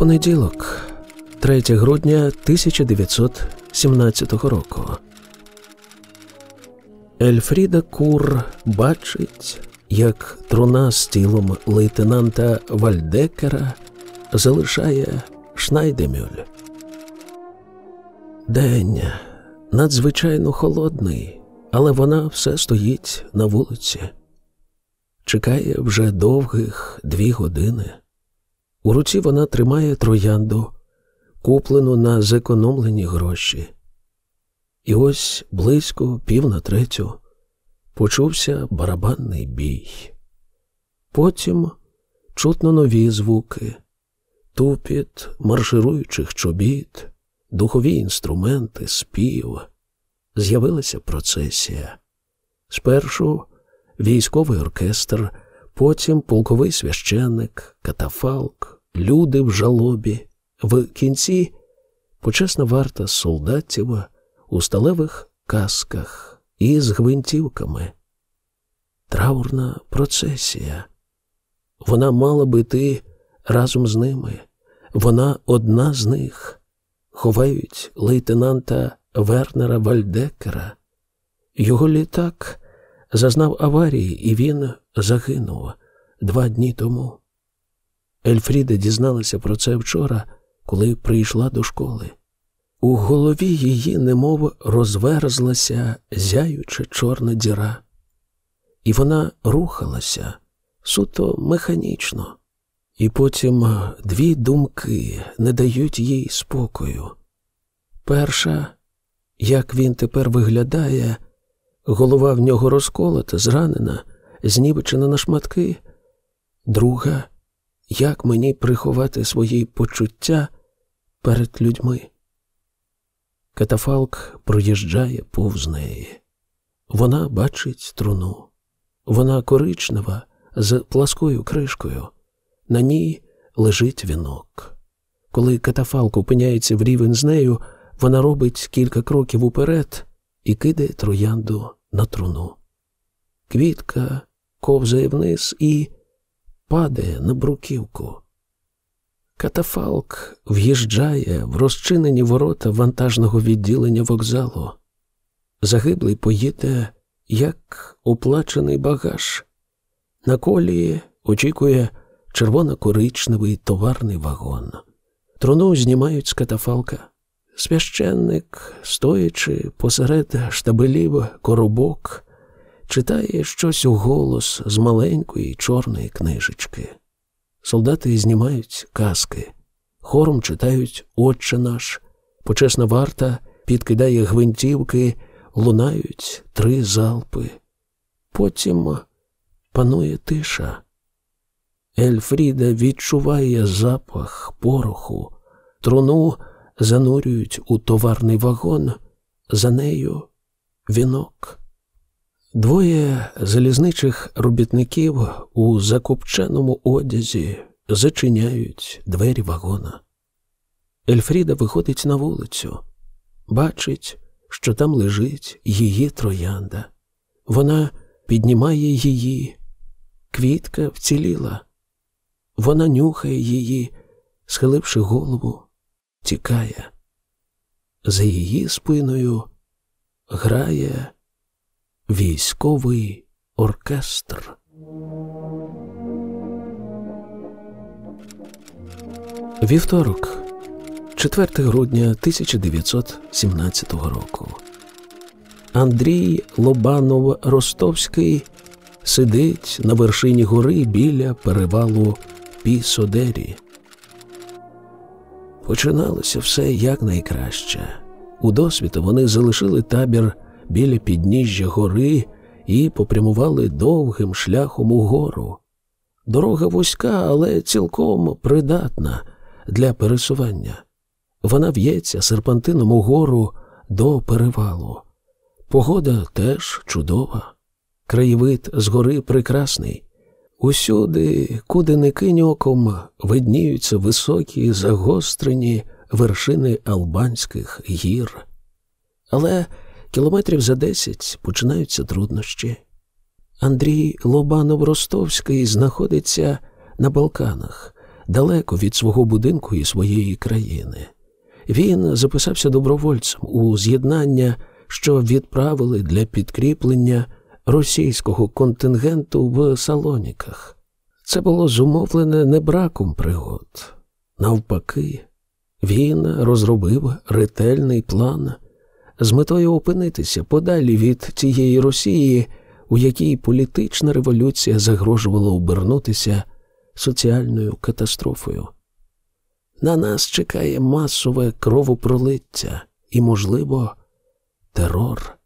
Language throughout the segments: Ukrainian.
понеділок, 3 грудня 1917 року. Ельфріда Кур бачить, як труна з тілом лейтенанта Вальдекера залишає Шнайдемюль. День надзвичайно холодний, але вона все стоїть на вулиці. Чекає вже довгих дві години. У руці вона тримає троянду, куплену на зекономлені гроші. І ось близько пів на третю почувся барабанний бій. Потім чутно нові звуки, тупіт маршируючих чобіт, духові інструменти, спів. З'явилася процесія. Спершу військовий оркестр, потім полковий священник, катафалк, люди в жалобі, в кінці почесна варта солдатів у сталевих касках і з гвинтівками. Траурна процесія. Вона мала би йти разом з ними. Вона одна з них. Ховають лейтенанта Вернера Вальдекера. Його літак зазнав аварії, і він загинув два дні тому. Ельфріда дізналася про це вчора, коли прийшла до школи. У голові її немов розверзлася зяюча чорна діра, і вона рухалася суто механічно, і потім дві думки не дають їй спокою. Перша, як він тепер виглядає, голова в нього розколота, зранена, знівечена на шматки. Друга, як мені приховати свої почуття перед людьми. Катафалк проїжджає повз неї. Вона бачить труну. Вона коричнева з пласкою кришкою. На ній лежить вінок. Коли катафалк опиняється в рівень з нею, вона робить кілька кроків уперед і кидає троянду на труну. Квітка ковзає вниз і падає на бруківку. Катафалк в'їжджає в розчинені ворота вантажного відділення вокзалу. Загиблий поїде, як оплачений багаж. На колії очікує червоно-коричневий товарний вагон. Труну знімають з катафалка. Священник, стоячи посеред штабелів коробок, читає щось у голос з маленької чорної книжечки. Солдати знімають каски, хором читають Отче наш, почесна варта підкидає гвинтівки, лунають три залпи. Потім панує тиша. Ельфріда відчуває запах пороху, труну занурюють у товарний вагон, за нею вінок. Двоє залізничих робітників у закопченому одязі зачиняють двері вагона. Ельфріда виходить на вулицю, бачить, що там лежить її троянда. Вона піднімає її, квітка вціліла. Вона нюхає її, схиливши голову, тікає. За її спиною грає військовий оркестр. Вівторок, 4 грудня 1917 року. Андрій Лобанов Ростовський сидить на вершині гори біля перевалу Пісодері. Починалося все якнайкраще. У досвіта вони залишили табір біля підніжжя гори і попрямували довгим шляхом угору. Дорога вузька, але цілком придатна для пересування. Вона в'ється серпантином угору до перевалу. Погода теж чудова, краєвид згори прекрасний. Усюди, куди не кинь оком, видніються високі загострені вершини Албанських гір. Але кілометрів за десять починаються труднощі. Андрій Лобанов Ростовський знаходиться на Балканах, далеко від свого будинку і своєї країни. Він записався добровольцем у з'єднання, що відправили для підкріплення російського контингенту в Салоніках. Це було зумовлене не браком пригод. Навпаки, він розробив ретельний план з метою опинитися подалі від тієї Росії, у якій політична революція загрожувала обернутися соціальною катастрофою. На нас чекає масове кровопролиття і, можливо, терор.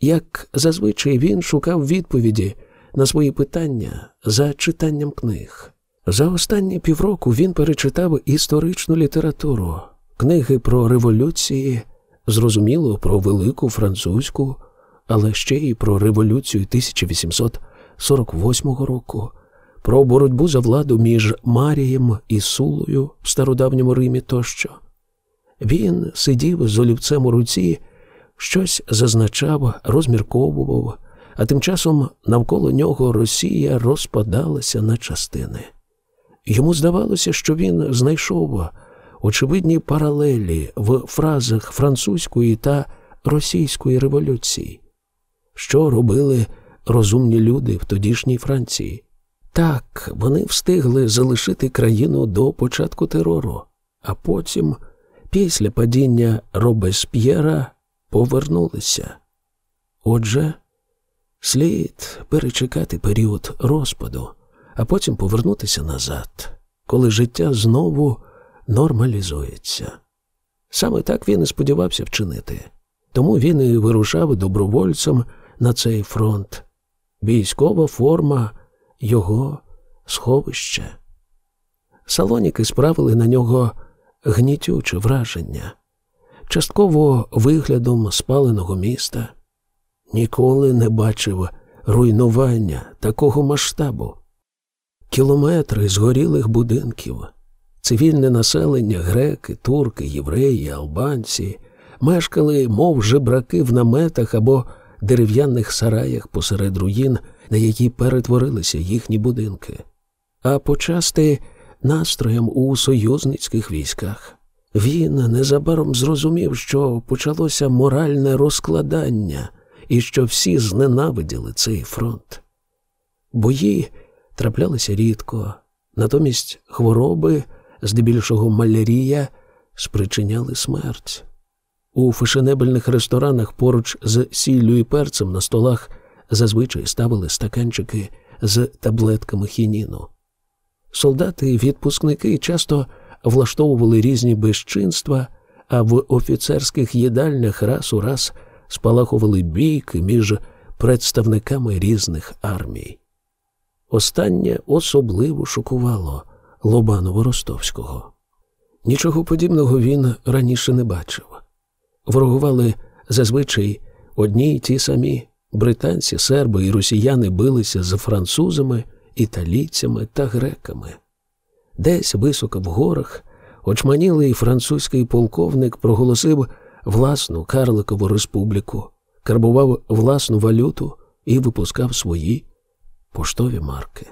Як зазвичай він шукав відповіді на свої питання за читанням книг. За останні півроку він перечитав історичну літературу, книги про революції, зрозуміло, про велику французьку, але ще й про революцію 1848 року, про боротьбу за владу між Марієм і Сулою в стародавньому Римі тощо. Він сидів з олівцем у руці, щось зазначав, розмірковував, а тим часом навколо нього Росія розпадалася на частини. Йому здавалося, що він знайшов очевидні паралелі в фразах французької та російської революції, що робили розумні люди в тодішній Франції. Так, вони встигли залишити країну до початку терору, а потім, після падіння Робесп'єра, повернулися. Отже, слід перечекати період розпаду а потім повернутися назад, коли життя знову нормалізується. Саме так він і сподівався вчинити, тому він і вирушав добровольцем на цей фронт. Військова форма його сховища. Салоніки справили на нього гнітюче враження, частково виглядом спаленого міста. Ніколи не бачив руйнування такого масштабу кілометри згорілих будинків, цивільне населення, греки, турки, євреї, албанці мешкали, мов жебраки в наметах або дерев'яних сараях посеред руїн, на які перетворилися їхні будинки, а почасти настроєм у союзницьких військах. Він незабаром зрозумів, що почалося моральне розкладання і що всі зненавиділи цей фронт. Бої траплялися рідко, натомість хвороби, здебільшого малярія, спричиняли смерть. У фешенебельних ресторанах поруч з сіллю і перцем на столах зазвичай ставили стаканчики з таблетками хініну. Солдати і відпускники часто влаштовували різні безчинства, а в офіцерських їдальнях раз у раз спалахували бійки між представниками різних армій. Останнє особливо шокувало Лобанова Ростовського. Нічого подібного він раніше не бачив. Ворогували зазвичай одні й ті самі британці, серби і росіяни билися з французами, італійцями та греками. Десь високо в горах очманілий французький полковник проголосив власну Карликову республіку, карбував власну валюту і випускав свої поштові марки.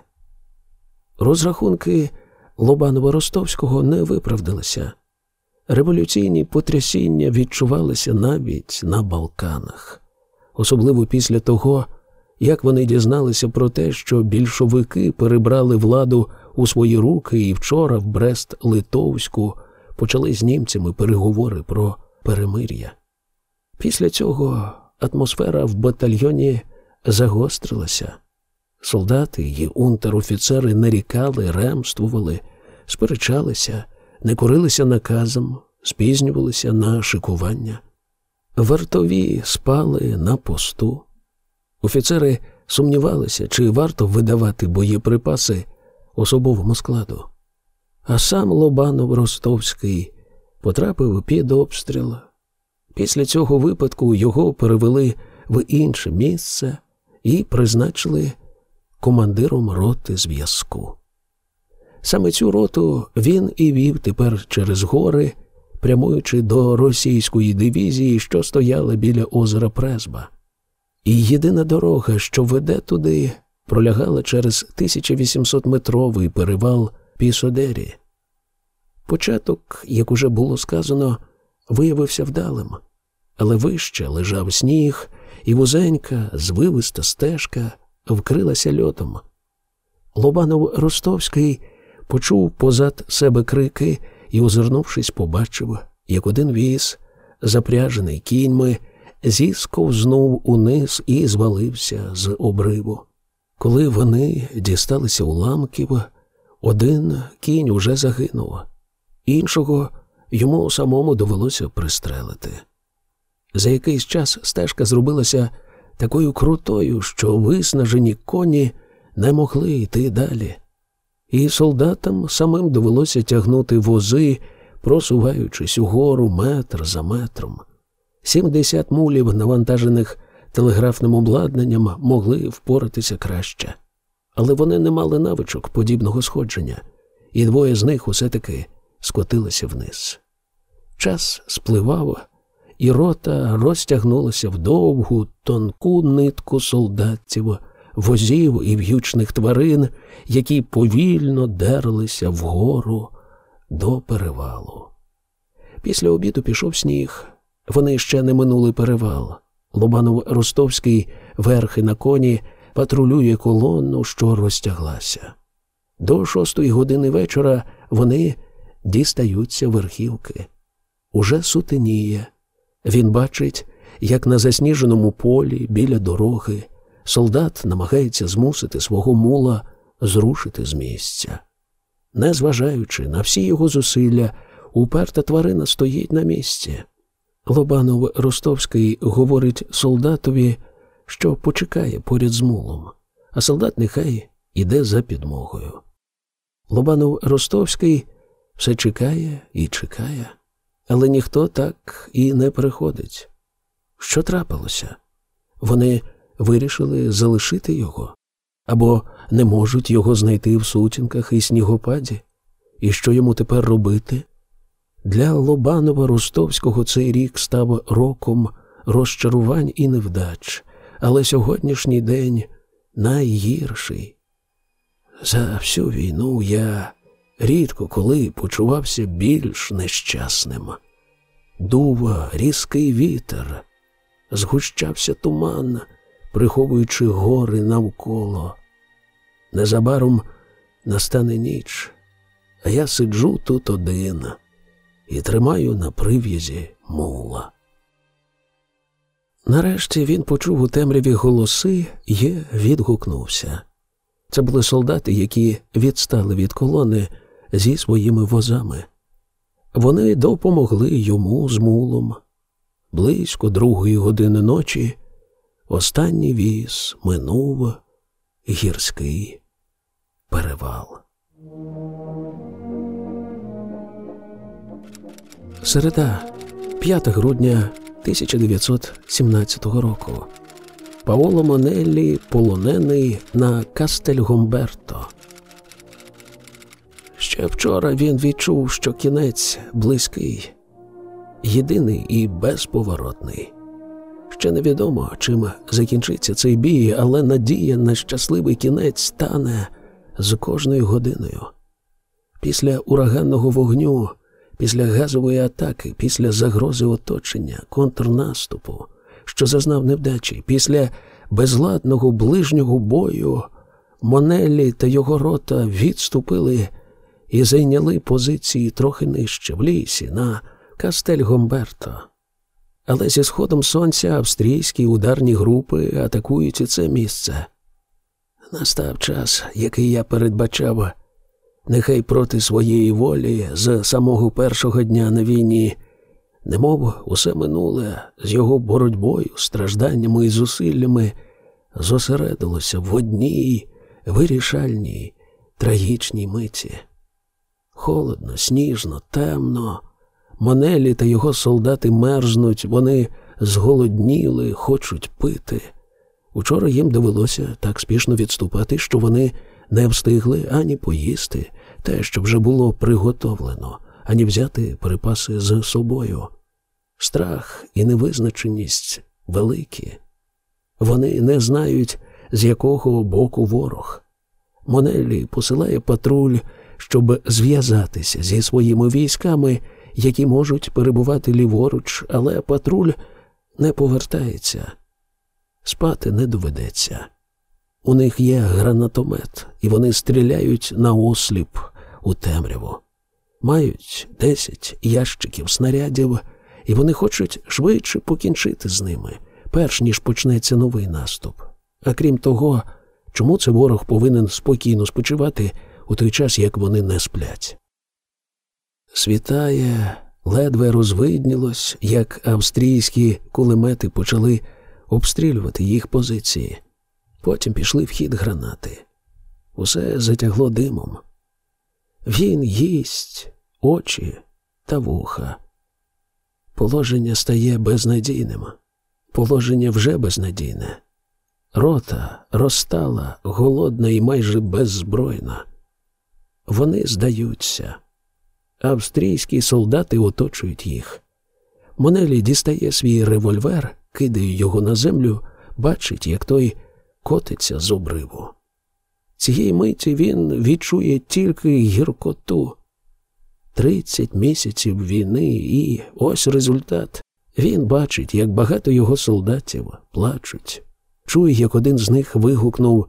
Розрахунки Лобанова Ростовського не виправдалися. Революційні потрясіння відчувалися навіть на Балканах, особливо після того, як вони дізналися про те, що більшовики перебрали владу у свої руки і вчора в Брест-Литовську почали з німцями переговори про перемир'я. Після цього атмосфера в батальйоні загострилася. Солдати і унтер-офіцери нарікали, ремствували, сперечалися, не корилися наказом, спізнювалися на шикування. Вартові спали на посту. Офіцери сумнівалися, чи варто видавати боєприпаси особовому складу. А сам Лобанов Ростовський потрапив під обстріл. Після цього випадку його перевели в інше місце і призначили командиром роти зв'язку. Саме цю роту він і вів тепер через гори, прямуючи до російської дивізії, що стояла біля озера Презба. І єдина дорога, що веде туди, пролягала через 1800-метровий перевал Пісодері. Початок, як уже було сказано, виявився вдалим, але вище лежав сніг, і вузенька, звивиста стежка вкрилася льотом. Лобанов Ростовський почув позад себе крики і, озирнувшись, побачив, як один віз, запряжений кіньми, зісковзнув униз і звалився з обриву. Коли вони дісталися уламків, один кінь уже загинув, іншого йому самому довелося пристрелити. За якийсь час стежка зробилася такою крутою, що виснажені коні не могли йти далі, і солдатам самим довелося тягнути вози, просуваючись угору метр за метром. Сімдесят мулів, навантажених телеграфним обладнанням, могли впоратися краще, але вони не мали навичок подібного сходження, і двоє з них усе таки скотилися вниз. Час спливав, і рота розтягнулася в довгу, тонку нитку солдатів, возів і в'ючних тварин, які повільно дерлися вгору до перевалу. Після обіду пішов сніг. Вони ще не минули перевал. Лобанов Ростовський, верхи на коні, патрулює колонну, що розтяглася. До шостої години вечора вони дістаються верхівки. Уже сутеніє. Він бачить, як на засніженому полі біля дороги солдат намагається змусити свого мула зрушити з місця. Незважаючи на всі його зусилля, уперта тварина стоїть на місці. Лобанов Ростовський говорить солдатові, що почекає поряд з мулом, а солдат нехай іде за підмогою. Лобанов Ростовський все чекає і чекає, але ніхто так і не приходить. Що трапилося? Вони вирішили залишити його або не можуть його знайти в сутінках і снігопаді. І що йому тепер робити? Для Лобанова Ростовського цей рік став роком розчарувань і невдач, але сьогоднішній день найгірший. За всю війну я рідко коли почувався більш нещасним. Дув різкий вітер, згущався туман, приховуючи гори навколо. Незабаром настане ніч, а я сиджу тут один і тримаю на прив'язі мула. Нарешті він почув у темряві голоси і відгукнувся. Це були солдати, які відстали від колони зі своїми возами. Вони допомогли йому з мулом. Близько другої години ночі останній віз минув гірський перевал. Середа, 5 грудня 1917 року. Паоло Монеллі полонений на Кастельгомберто. Ще вчора він відчув, що кінець близький, єдиний і безповоротний. Ще невідомо, чим закінчиться цей бій, але надія на щасливий кінець стане з кожною годиною. Після ураганного вогню після газової атаки, після загрози оточення, контрнаступу, що зазнав невдачі, після безладного ближнього бою, Монелі та його рота відступили і зайняли позиції трохи нижче в лісі на Кастель Гомберто. Але зі сходом сонця австрійські ударні групи атакують це місце. Настав час, який я передбачав нехай проти своєї волі з самого першого дня на війні, немов усе минуле з його боротьбою, стражданнями і зусиллями зосередилося в одній вирішальній, трагічній миті. Холодно, сніжно, темно. Монелі та його солдати мерзнуть, вони зголодніли, хочуть пити. Учора їм довелося так спішно відступати, що вони не встигли ані поїсти те, що вже було приготовлено, ані взяти припаси з собою. Страх і невизначеність великі. Вони не знають, з якого боку ворог. Монелі посилає патруль, щоб зв'язатися зі своїми військами, які можуть перебувати ліворуч, але патруль не повертається. Спати не доведеться. У них є гранатомет, і вони стріляють на осліп у темряву. Мають десять ящиків снарядів, і вони хочуть швидше покінчити з ними, перш ніж почнеться новий наступ. А крім того, чому це ворог повинен спокійно спочивати у той час, як вони не сплять? Світає, ледве розвиднілось, як австрійські кулемети почали обстрілювати їх позиції. Потім пішли в хід гранати. Усе затягло димом. Він їсть очі та вуха. Положення стає безнадійним. Положення вже безнадійне. Рота розстала, голодна і майже беззбройна. Вони здаються. Австрійські солдати оточують їх. Монелі дістає свій револьвер, кидає його на землю, бачить, як той котиться з обриву. Цієї миті він відчує тільки гіркоту. Тридцять місяців війни, і ось результат. Він бачить, як багато його солдатів плачуть. Чує, як один з них вигукнув,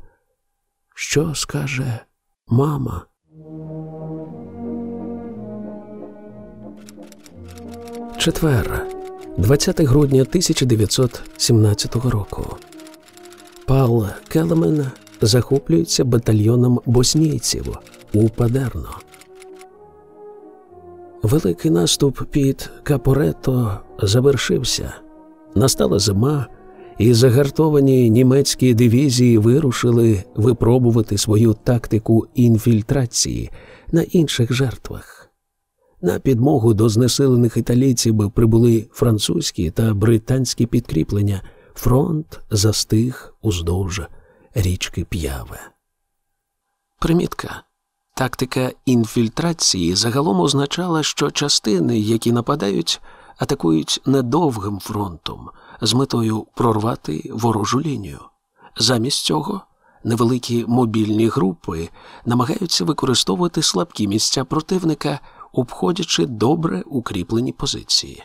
що скаже мама. Четвер, 20 грудня 1917 року. Пал Келемен захоплюється батальйоном боснійців у Падерно. Великий наступ під Капорето завершився. Настала зима, і загартовані німецькі дивізії вирушили випробувати свою тактику інфільтрації на інших жертвах. На підмогу до знесилених італійців прибули французькі та британські підкріплення. Фронт застиг уздовж річки П'яве. Примітка. Тактика інфільтрації загалом означала, що частини, які нападають, атакують недовгим фронтом з метою прорвати ворожу лінію. Замість цього невеликі мобільні групи намагаються використовувати слабкі місця противника, обходячи добре укріплені позиції.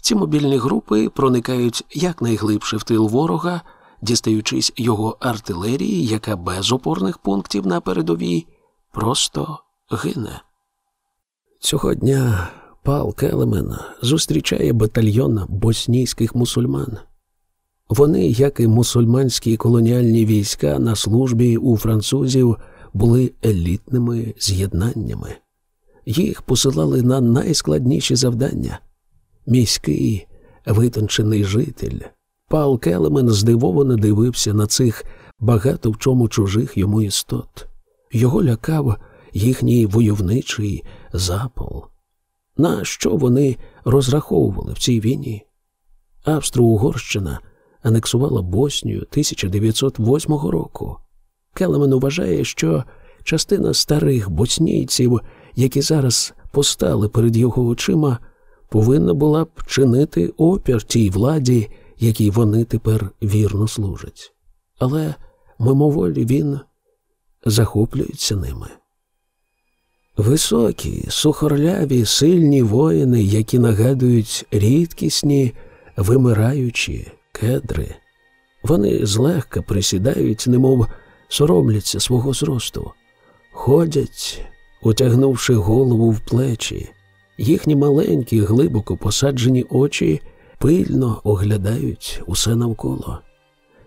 Ці мобільні групи проникають якнайглибше в тил ворога, дістаючись його артилерії, яка без опорних пунктів на передовій просто гине. Цього дня Пал Келемен зустрічає батальйон боснійських мусульман. Вони, як і мусульманські колоніальні війська на службі у французів, були елітними з'єднаннями. Їх посилали на найскладніші завдання. Міський витончений житель. Пал Келемен здивовано дивився на цих багато в чому чужих йому істот. Його лякав їхній войовничий запал. На що вони розраховували в цій війні? Австро-Угорщина анексувала Боснію 1908 року. Келемен вважає, що частина старих боснійців, які зараз постали перед його очима, повинна була б чинити опір тій владі, якій вони тепер вірно служать. Але мимоволі він захоплюється ними. Високі, сухорляві, сильні воїни, які нагадують рідкісні, вимираючі кедри, вони злегка присідають, немов соромляться свого зросту, ходять, утягнувши голову в плечі, їхні маленькі, глибоко посаджені очі пильно оглядають усе навколо.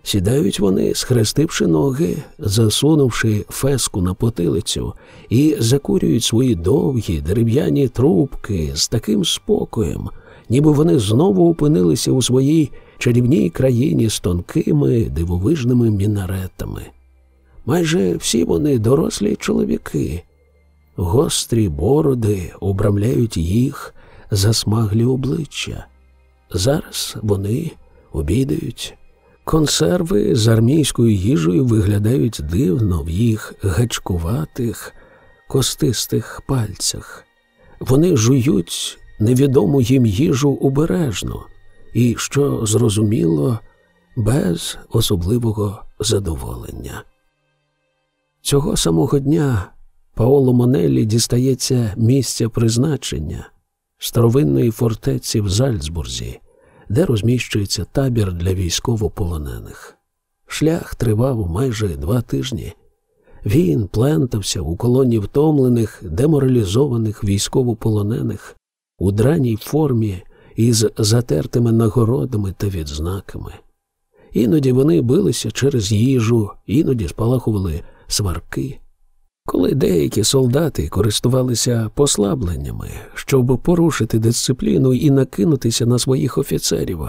Сідають вони, схрестивши ноги, засунувши феску на потилицю, і закурюють свої довгі дерев'яні трубки з таким спокоєм, ніби вони знову опинилися у своїй чарівній країні з тонкими дивовижними мінаретами. Майже всі вони дорослі чоловіки, гострі бороди обрамляють їх засмаглі обличчя. Зараз вони обідають. Консерви з армійською їжею виглядають дивно в їх гачкуватих, костистих пальцях. Вони жують невідому їм їжу обережно і, що зрозуміло, без особливого задоволення. Цього самого дня Паоло Монеллі дістається місця призначення старовинної фортеці в Зальцбурзі, де розміщується табір для військовополонених. Шлях тривав майже два тижні. Він плентався у колоні втомлених, деморалізованих військовополонених у драній формі із затертими нагородами та відзнаками. Іноді вони билися через їжу, іноді спалахували сварки. Коли деякі солдати користувалися послабленнями, щоб порушити дисципліну і накинутися на своїх офіцерів,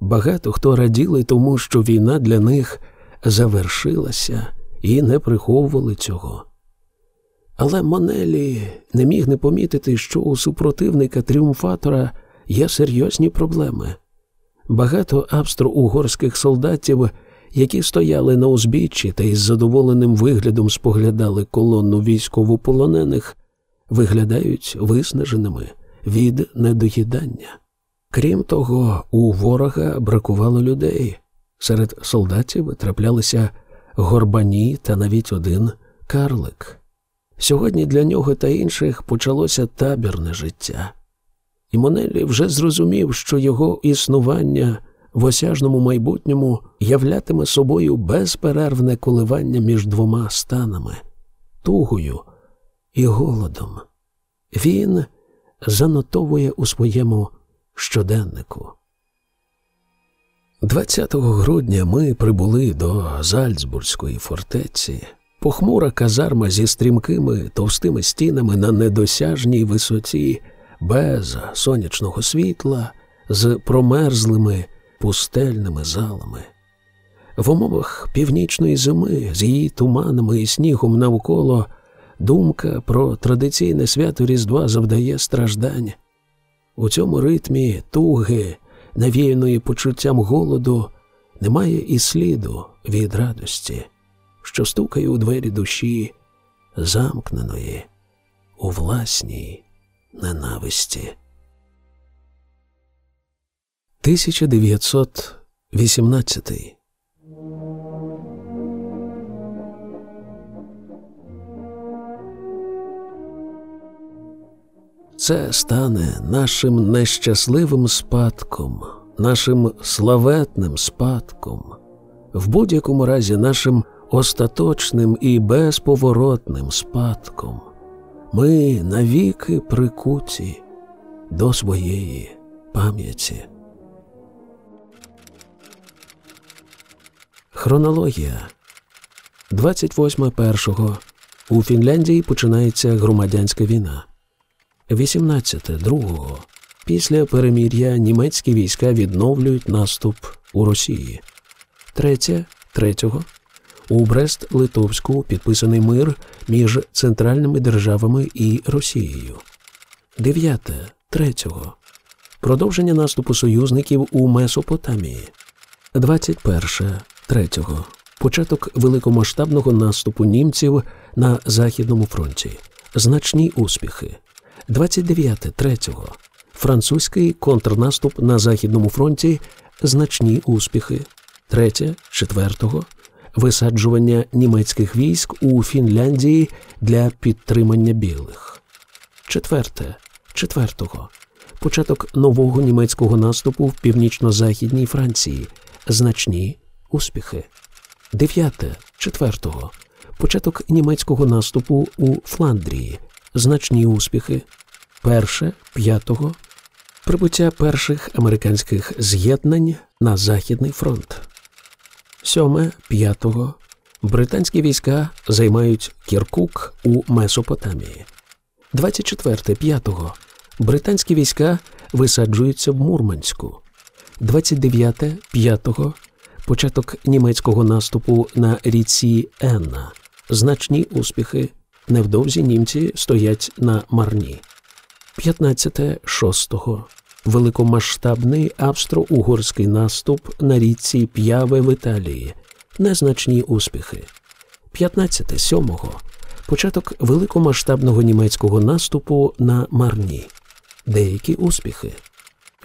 багато хто раділи тому, що війна для них завершилася і не приховували цього. Але Монелі не міг не помітити, що у супротивника тріумфатора є серйозні проблеми. Багато австро-угорських солдатів, які стояли на узбіччі та із задоволеним виглядом споглядали колонну військовополонених, виглядають виснаженими від недоїдання. Крім того, у ворога бракувало людей. Серед солдатів траплялися горбані та навіть один карлик. Сьогодні для нього та інших почалося табірне життя. І Монелі вже зрозумів, що його існування в осяжному майбутньому являтиме собою безперервне коливання між двома станами тугою і голодом. Він занотовує у своєму щоденнику. 20 грудня ми прибули до Зальцбурзької фортеці, похмура казарма зі стрімкими товстими стінами на недосяжній висоті, без сонячного світла, з промерзлими пустельними залами. В умовах північної зими з її туманами і снігом навколо думка про традиційне свято Різдва завдає страждань. У цьому ритмі туги навіяної почуттям голоду, немає і сліду від радості, що стукає у двері душі, замкненої у власній ненависті. 1918 Це стане нашим нещасливим спадком, нашим славетним спадком, в будь-якому разі нашим остаточним і безповоротним спадком. Ми навіки прикуті до своєї пам'яті. Хронологія 28.1. У Фінляндії починається громадянська війна. 18.2. Після перемір'я німецькі війська відновлюють наступ у Росії. 3. 3. У Брест-Литовську підписаний мир між центральними державами і Росією. 9. 3. Продовження наступу союзників у Месопотамії. 21. 3. Початок великомасштабного наступу німців на Західному фронті. Значні успіхи. 29.3. Французький контрнаступ на Західному фронті значні успіхи. 3. 4. Висаджування німецьких військ у Фінляндії для підтримання білих. 4. 4. Початок нового німецького наступу в північно-західній Франції. Значні успіхи. 9. 4. Початок німецького наступу у Фландрії значні успіхи. Перше, п'ятого прибуття перших американських з'єднань на Західний фронт. Сьоме, п'ятого британські війська займають Кіркук у Месопотамії. 24 п'ятого британські війська висаджуються в Мурманську. 29 п'ятого початок німецького наступу на ріці Енна. Значні успіхи Невдовзі німці стоять на марні. 15.6. Великомасштабний австро-угорський наступ на річці П'яве в Італії. Незначні успіхи. 15.7. Початок великомасштабного німецького наступу на Марні. Деякі успіхи.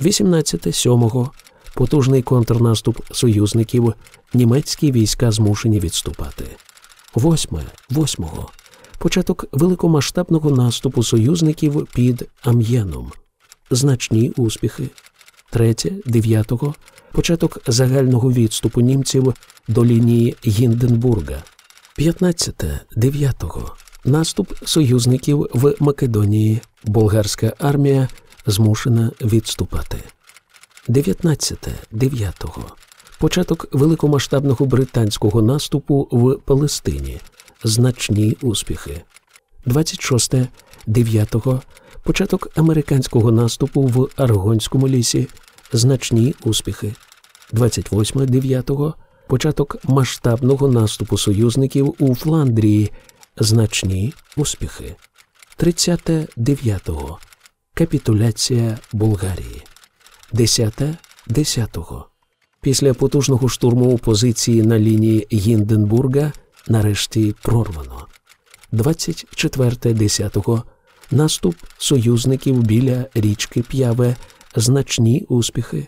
18.7. Потужний контрнаступ союзників. Німецькі війська змушені відступати. 8. 8 початок великомасштабного наступу союзників під Ам'єном, значні успіхи. Третє, дев'ятого початок загального відступу німців до лінії Гінденбурга. 15 дев'ятого наступ союзників в Македонії. Болгарська армія змушена відступати. 19 дев'ятого початок великомасштабного британського наступу в Палестині. Значні успіхи. 26 дев'ятого початок американського наступу в Аргонському лісі. Значні успіхи. 28 дев'ятого початок масштабного наступу союзників у Фландрії. Значні успіхи. 39-го капітуляція Болгарії. 10 10-го Після потужного штурму позиції на лінії Гінденбурга нарешті прорвано. 24.10. Наступ союзників біля річки П'яве. Значні успіхи.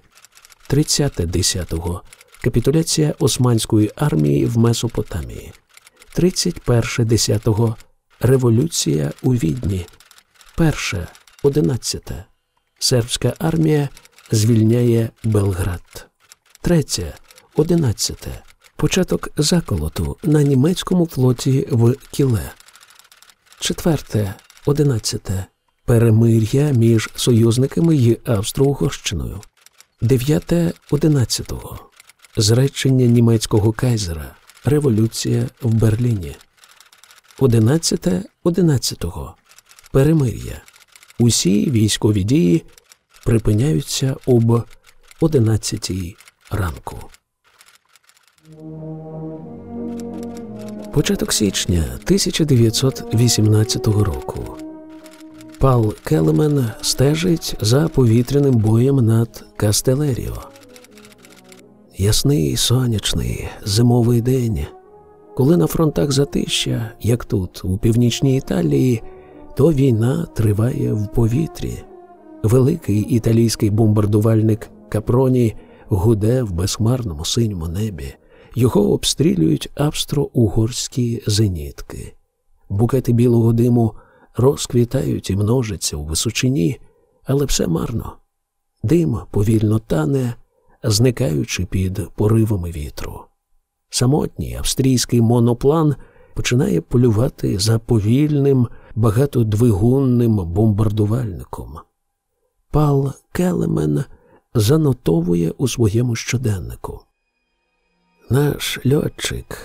30.10. Капітуляція Османської армії в Месопотамії. 31.10. Революція у Відні. Перше. 11. Сербська армія звільняє Белград. Третє. 11. Початок заколоту на німецькому флоті в Кіле. Четверте. 11. Перемир'я між союзниками й Австро-Угорщиною. 9. 11. Зречення німецького кайзера. Революція в Берліні. 11. 11. Перемир'я. Усі військові дії припиняються об 11 ранку. Початок січня 1918 року. Пал Келемен стежить за повітряним боєм над Кастелеріо. Ясний сонячний зимовий день. Коли на фронтах затища, як тут, у північній Італії, то війна триває в повітрі. Великий італійський бомбардувальник Капроні гуде в безхмарному синьому небі. Його обстрілюють австро-угорські зенітки. Букети білого диму розквітають і множаться у височині, але все марно. Дим повільно тане, зникаючи під поривами вітру. Самотній австрійський моноплан починає полювати за повільним, багатодвигунним бомбардувальником. Пал Келемен занотовує у своєму щоденнику. Наш льотчик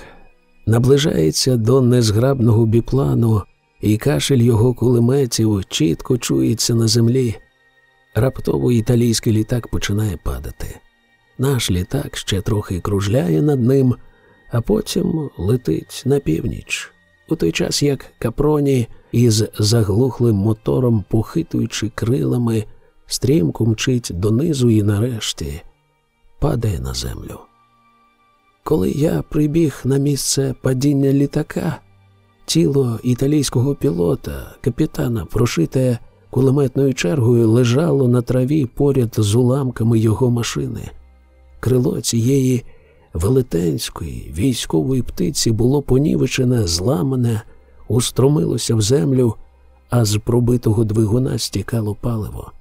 наближається до незграбного біплану, і кашель його кулеметів чітко чується на землі. Раптово італійський літак починає падати. Наш літак ще трохи кружляє над ним, а потім летить на північ, у той час як капроні із заглухлим мотором, похитуючи крилами, стрімко мчить донизу і нарешті падає на землю. Коли я прибіг на місце падіння літака, тіло італійського пілота, капітана, прошите кулеметною чергою, лежало на траві поряд з уламками його машини. Крило цієї велетенської військової птиці було понівечене, зламане, устромилося в землю, а з пробитого двигуна стікало паливо.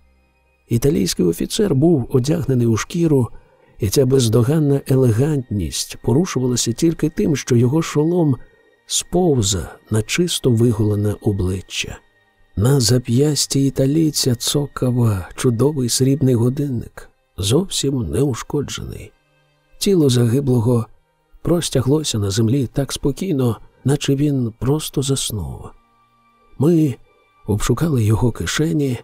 Італійський офіцер був одягнений у шкіру, і ця бездоганна елегантність порушувалася тільки тим, що його шолом сповза на чисто виголене обличчя. На зап'ясті італійця цокава чудовий срібний годинник, зовсім неушкоджений. Тіло загиблого простяглося на землі так спокійно, наче він просто заснув. Ми обшукали його кишені,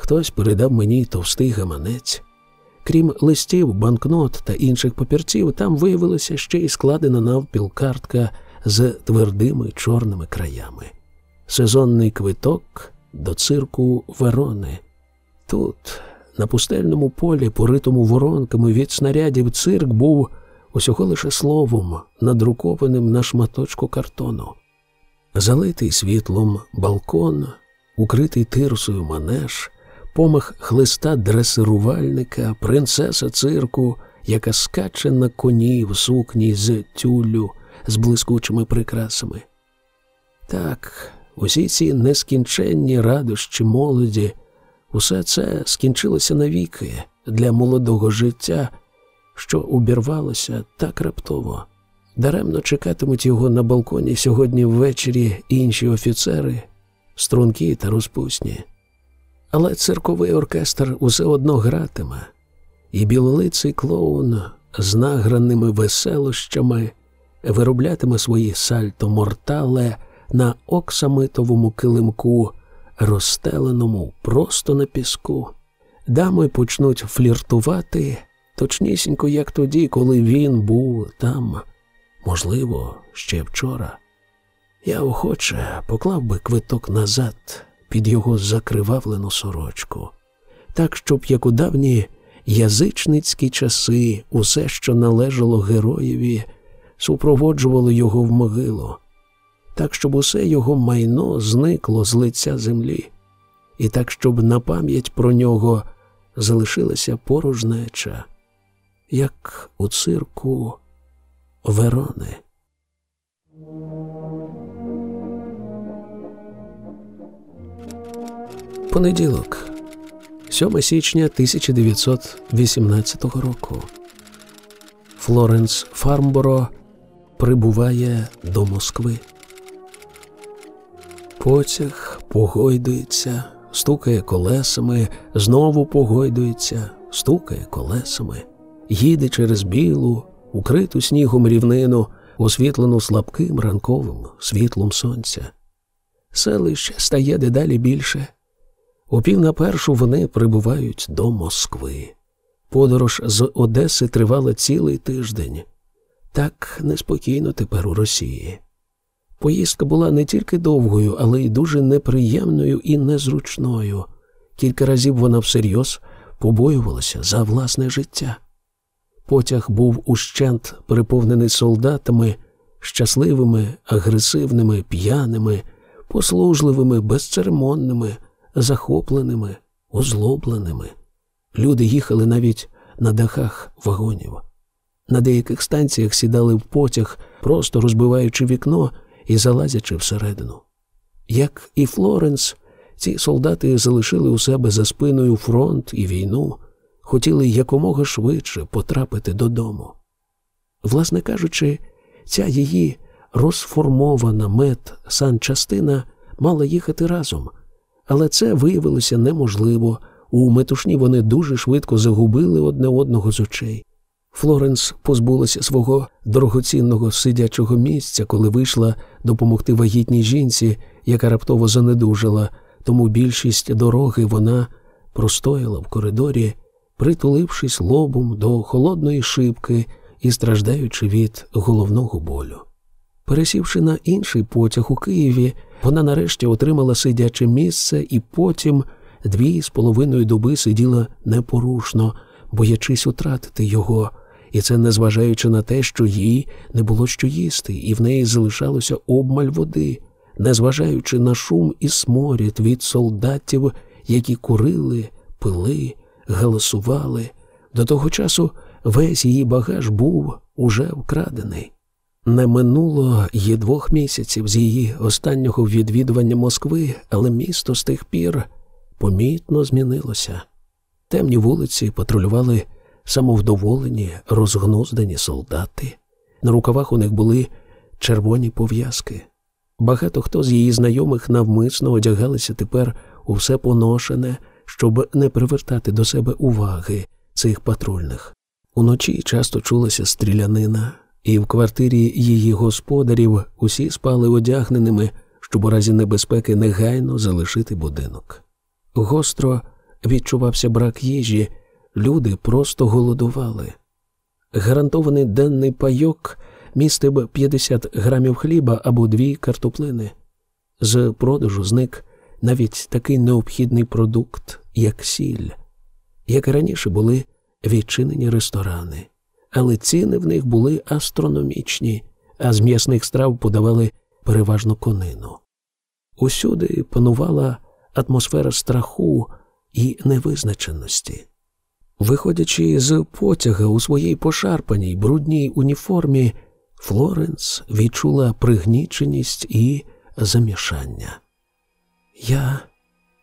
хтось передав мені товстий гаманець. Крім листів, банкнот та інших папірців, там виявилася ще й складена навпіл картка з твердими чорними краями. Сезонний квиток до цирку Верони. Тут, на пустельному полі, поритому воронками від снарядів, цирк був усього лише словом, надрукованим на шматочку картону. Залитий світлом балкон, укритий тирсою манеж, помах хлиста дресирувальника, принцеса цирку, яка скаче на коні в сукні з тюлю з блискучими прикрасами. Так, усі ці нескінченні радощі молоді, усе це скінчилося навіки для молодого життя, що убірвалося так раптово. Даремно чекатимуть його на балконі сьогодні ввечері інші офіцери, стрункі та розпусні. Але цирковий оркестр усе одно гратиме, і білолиций клоун з награними веселощами вироблятиме свої сальто мортале на оксамитовому килимку, розстеленому просто на піску. Дами почнуть фліртувати точнісінько, як тоді, коли він був там, можливо, ще вчора. Я охоче поклав би квиток назад під його закривавлену сорочку, так, щоб, як у давні язичницькі часи, усе, що належало героєві, супроводжувало його в могилу, так, щоб усе його майно зникло з лиця землі, і так, щоб на пам'ять про нього залишилася порожнеча, як у цирку Верони. Понеділок, 7 січня 1918 року. Флоренс Фармборо прибуває до Москви. Потяг погойдується, стукає колесами, знову погойдується, стукає колесами, їде через білу, укриту снігом рівнину, освітлену слабким ранковим світлом сонця. Селище стає дедалі більше. У пів на першу вони прибувають до Москви. Подорож з Одеси тривала цілий тиждень. Так неспокійно тепер у Росії. Поїздка була не тільки довгою, але й дуже неприємною і незручною. Кілька разів вона всерйоз побоювалася за власне життя. Потяг був ущент переповнений солдатами, щасливими, агресивними, п'яними, послужливими, безцеремонними, захопленими, озлобленими. Люди їхали навіть на дахах вагонів. На деяких станціях сідали в потяг, просто розбиваючи вікно і залазячи всередину. Як і Флоренс, ці солдати залишили у себе за спиною фронт і війну, хотіли якомога швидше потрапити додому. Власне кажучи, ця її розформована мед санчастина мала їхати разом, але це виявилося неможливо. У метушні вони дуже швидко загубили одне одного з очей. Флоренс позбулася свого дорогоцінного сидячого місця, коли вийшла допомогти вагітній жінці, яка раптово занедужила, тому більшість дороги вона простояла в коридорі, притулившись лобом до холодної шибки і страждаючи від головного болю. Пересівши на інший потяг у Києві, вона нарешті отримала сидяче місце і потім дві з половиною доби сиділа непорушно, боячись утратити його, і це незважаючи на те, що їй не було що їсти, і в неї залишалося обмаль води, незважаючи на шум і сморід від солдатів, які курили, пили, галасували. До того часу весь її багаж був уже вкрадений. Не минуло й двох місяців з її останнього відвідування Москви, але місто з тих пір помітно змінилося. Темні вулиці патрулювали самовдоволені, розгнуздені солдати. На рукавах у них були червоні пов'язки. Багато хто з її знайомих навмисно одягалися тепер у все поношене, щоб не привертати до себе уваги цих патрульних. Уночі часто чулася стрілянина, і в квартирі її господарів усі спали одягненими, щоб у разі небезпеки негайно залишити будинок. Гостро відчувався брак їжі, люди просто голодували. Гарантований денний пайок містив 50 грамів хліба або дві картоплини. З продажу зник навіть такий необхідний продукт, як сіль, як і раніше були відчинені ресторани, але ціни в них були астрономічні, а з м'ясних страв подавали переважно конину. Усюди панувала атмосфера страху і невизначеності. Виходячи з потяга у своїй пошарпаній брудній уніформі, Флоренс відчула пригніченість і замішання. Я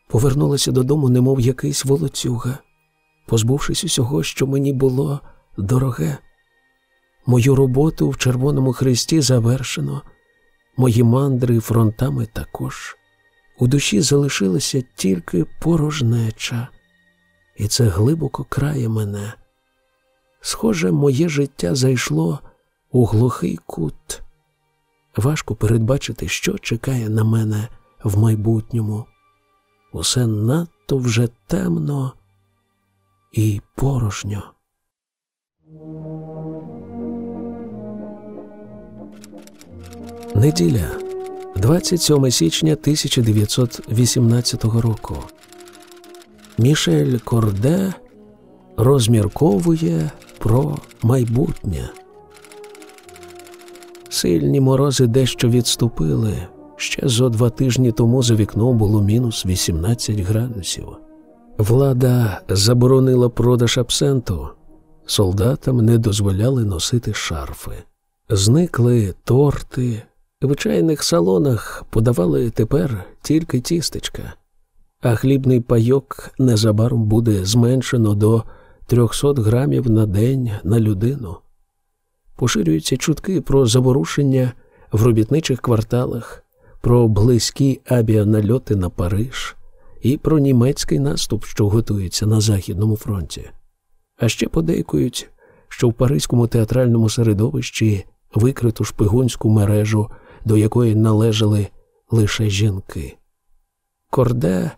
повернулася додому, немов якийсь волоцюга, позбувшись усього, що мені було дороге. Мою роботу в Червоному Христі завершено, мої мандри фронтами також. У душі залишилася тільки порожнеча, і це глибоко крає мене. Схоже, моє життя зайшло у глухий кут. Важко передбачити, що чекає на мене в майбутньому. Усе надто вже темно і порожньо. Неділя, 27 січня 1918 року. Мішель Корде розмірковує про майбутнє. Сильні морози дещо відступили. Ще зо два тижні тому за вікном було мінус 18 градусів. Влада заборонила продаж абсенту, солдатам не дозволяли носити шарфи. Зникли торти, в чайних салонах подавали тепер тільки тістечка, а хлібний пайок незабаром буде зменшено до 300 грамів на день на людину. Поширюються чутки про заворушення в робітничих кварталах, про близькі авіанальоти на Париж і про німецький наступ, що готується на Західному фронті. А ще подейкують, що в Паризькому театральному середовищі викриту шпигунську мережу, до якої належали лише жінки. Корде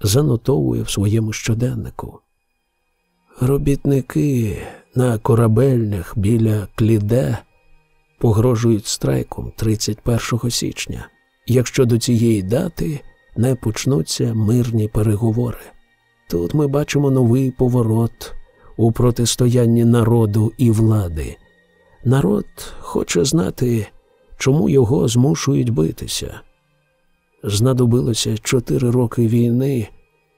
занотовує в своєму щоденнику. Робітники на корабельнях біля Кліде погрожують страйком 31 січня, якщо до цієї дати не почнуться мирні переговори. Тут ми бачимо новий поворот у протистоянні народу і влади. Народ хоче знати, чому його змушують битися. Знадобилося чотири роки війни,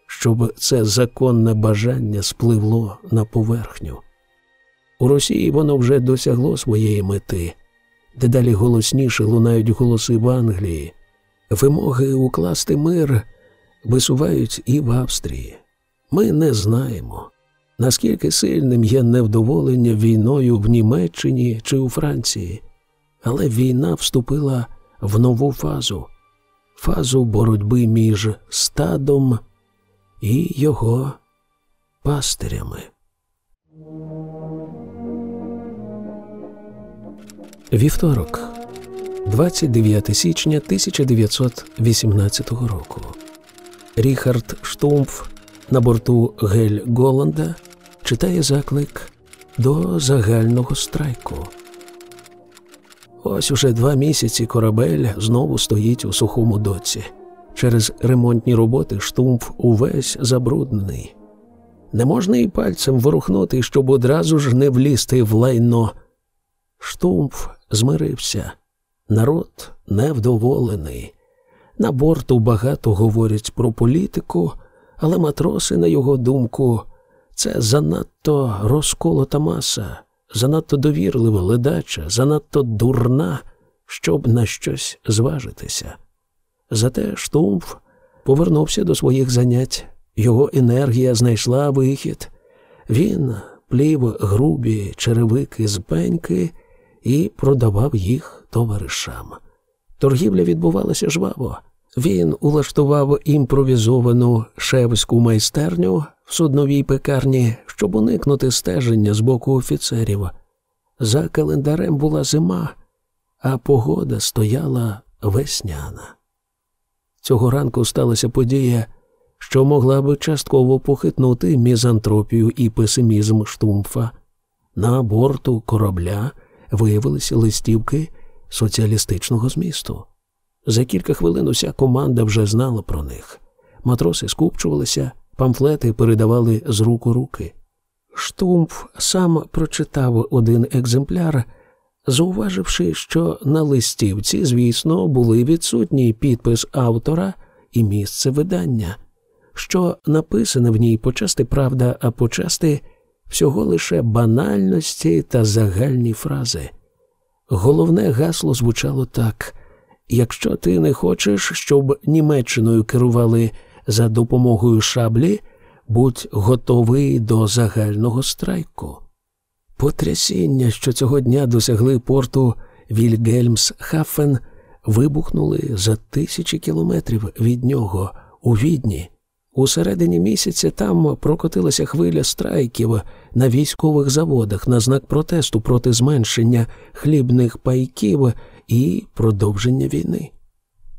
щоб це законне бажання спливло на поверхню. У Росії воно вже досягло своєї мети, дедалі голосніше лунають голоси в Англії. Вимоги укласти мир висувають і в Австрії. Ми не знаємо, наскільки сильним є невдоволення війною в Німеччині чи у Франції, але війна вступила в нову фазу фазу боротьби між стадом і його пастирями. Вівторок, 29 січня 1918 року. Ріхард Штумф на борту Гель Голланда читає заклик до загального страйку. Ось уже два місяці корабель знову стоїть у сухому доці. Через ремонтні роботи штумф увесь забруднений. Не можна і пальцем ворухнути, щоб одразу ж не влізти в лайно. Штумф змирився, народ невдоволений. На борту багато говорять про політику, але матроси, на його думку, це занадто розколота маса, занадто довірлива ледача, занадто дурна, щоб на щось зважитися. Зате Штумф повернувся до своїх занять, його енергія знайшла вихід. Він плів грубі черевики з пеньки і продавав їх товаришам. Торгівля відбувалася жваво. Він улаштував імпровізовану шевську майстерню в судновій пекарні, щоб уникнути стеження з боку офіцерів. За календарем була зима, а погода стояла весняна. Цього ранку сталася подія, що могла би частково похитнути мізантропію і песимізм штумфа. На борту корабля виявилися листівки соціалістичного змісту. За кілька хвилин уся команда вже знала про них. Матроси скупчувалися, памфлети передавали з рук у руки. Штумф сам прочитав один екземпляр, зауваживши, що на листівці, звісно, були відсутній підпис автора і місце видання, що написане в ній почасти правда, а почасти всього лише банальності та загальні фрази. Головне гасло звучало так Якщо ти не хочеш, щоб Німеччиною керували за допомогою шаблі, будь готовий до загального страйку. Потрясіння, що цього дня досягли порту Вільгельмсхафен, вибухнули за тисячі кілометрів від нього у відні. У середині місяця там прокотилася хвиля страйків на військових заводах на знак протесту проти зменшення хлібних пайків і продовження війни.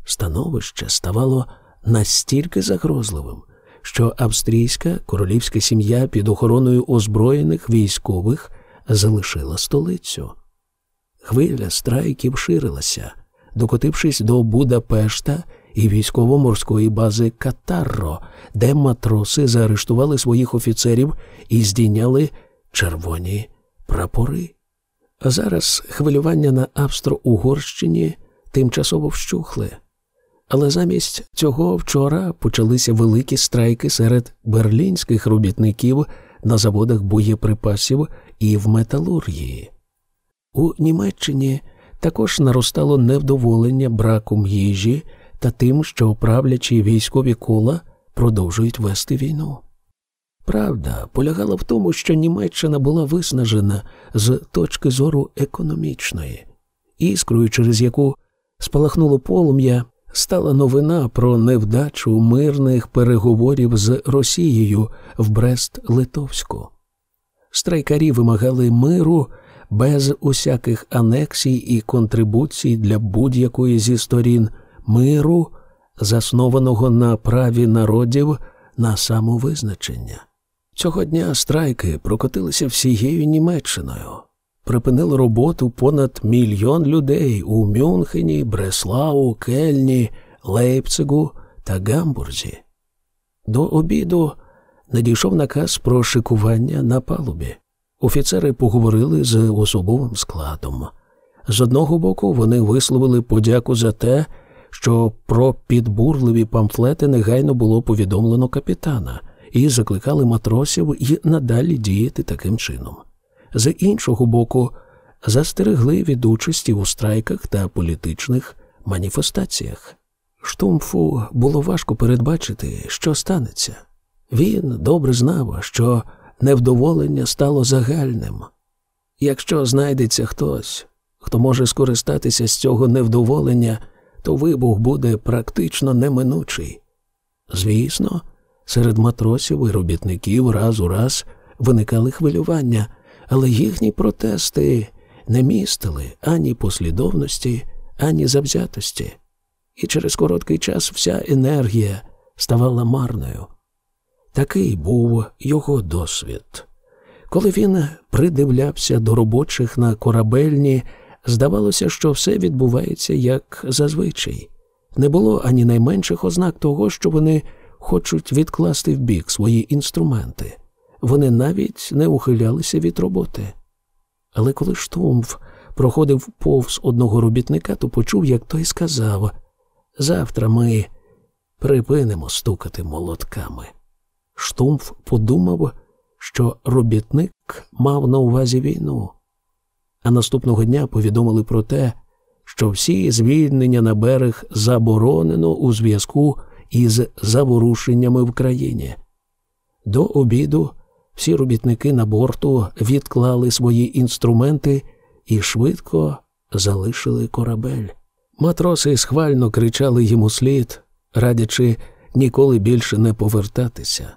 Становище ставало настільки загрозливим, що австрійська королівська сім'я під охороною озброєних військових залишила столицю. Хвиля страйків ширилася, докотившись до Будапешта і військово-морської бази Катарро, де матроси заарештували своїх офіцерів і здійняли червоні прапори. Зараз хвилювання на Австро-Угорщині тимчасово вщухли. Але замість цього вчора почалися великі страйки серед берлінських робітників на заводах боєприпасів і в металургії. У Німеччині також наростало невдоволення браком їжі та тим, що правлячі військові кола продовжують вести війну. Правда полягала в тому, що Німеччина була виснажена з точки зору економічної, іскрою, через яку спалахнуло полум'я, стала новина про невдачу мирних переговорів з Росією в Брест-Литовську. Страйкарі вимагали миру без усяких анексій і контрибуцій для будь-якої зі сторін миру, заснованого на праві народів на самовизначення. Цього дня страйки прокотилися всією Німеччиною. Припинили роботу понад мільйон людей у Мюнхені, Бреслау, Кельні, Лейпцигу та Гамбурзі. До обіду надійшов наказ про шикування на палубі. Офіцери поговорили з особовим складом. З одного боку, вони висловили подяку за те, що про підбурливі памфлети негайно було повідомлено капітана, і закликали матросів і надалі діяти таким чином. З іншого боку, застерегли від участі у страйках та політичних маніфестаціях. Штумфу було важко передбачити, що станеться. Він добре знав, що невдоволення стало загальним. Якщо знайдеться хтось, хто може скористатися з цього невдоволення, то вибух буде практично неминучий. Звісно, серед матросів і робітників раз у раз виникали хвилювання, але їхні протести не містили ані послідовності, ані завзятості, і через короткий час вся енергія ставала марною. Такий був його досвід. Коли він придивлявся до робочих на корабельні, здавалося, що все відбувається як зазвичай. Не було ані найменших ознак того, що вони хочуть відкласти в бік свої інструменти. Вони навіть не ухилялися від роботи. Але коли Штумф проходив повз одного робітника, то почув, як той сказав Завтра ми припинимо стукати молотками. Штумф подумав, що робітник мав на увазі війну, а наступного дня повідомили про те, що всі звільнення на берег заборонено у зв'язку із заворушеннями в країні. До обіду всі робітники на борту відклали свої інструменти і швидко залишили корабель. Матроси схвально кричали йому слід, радячи ніколи більше не повертатися.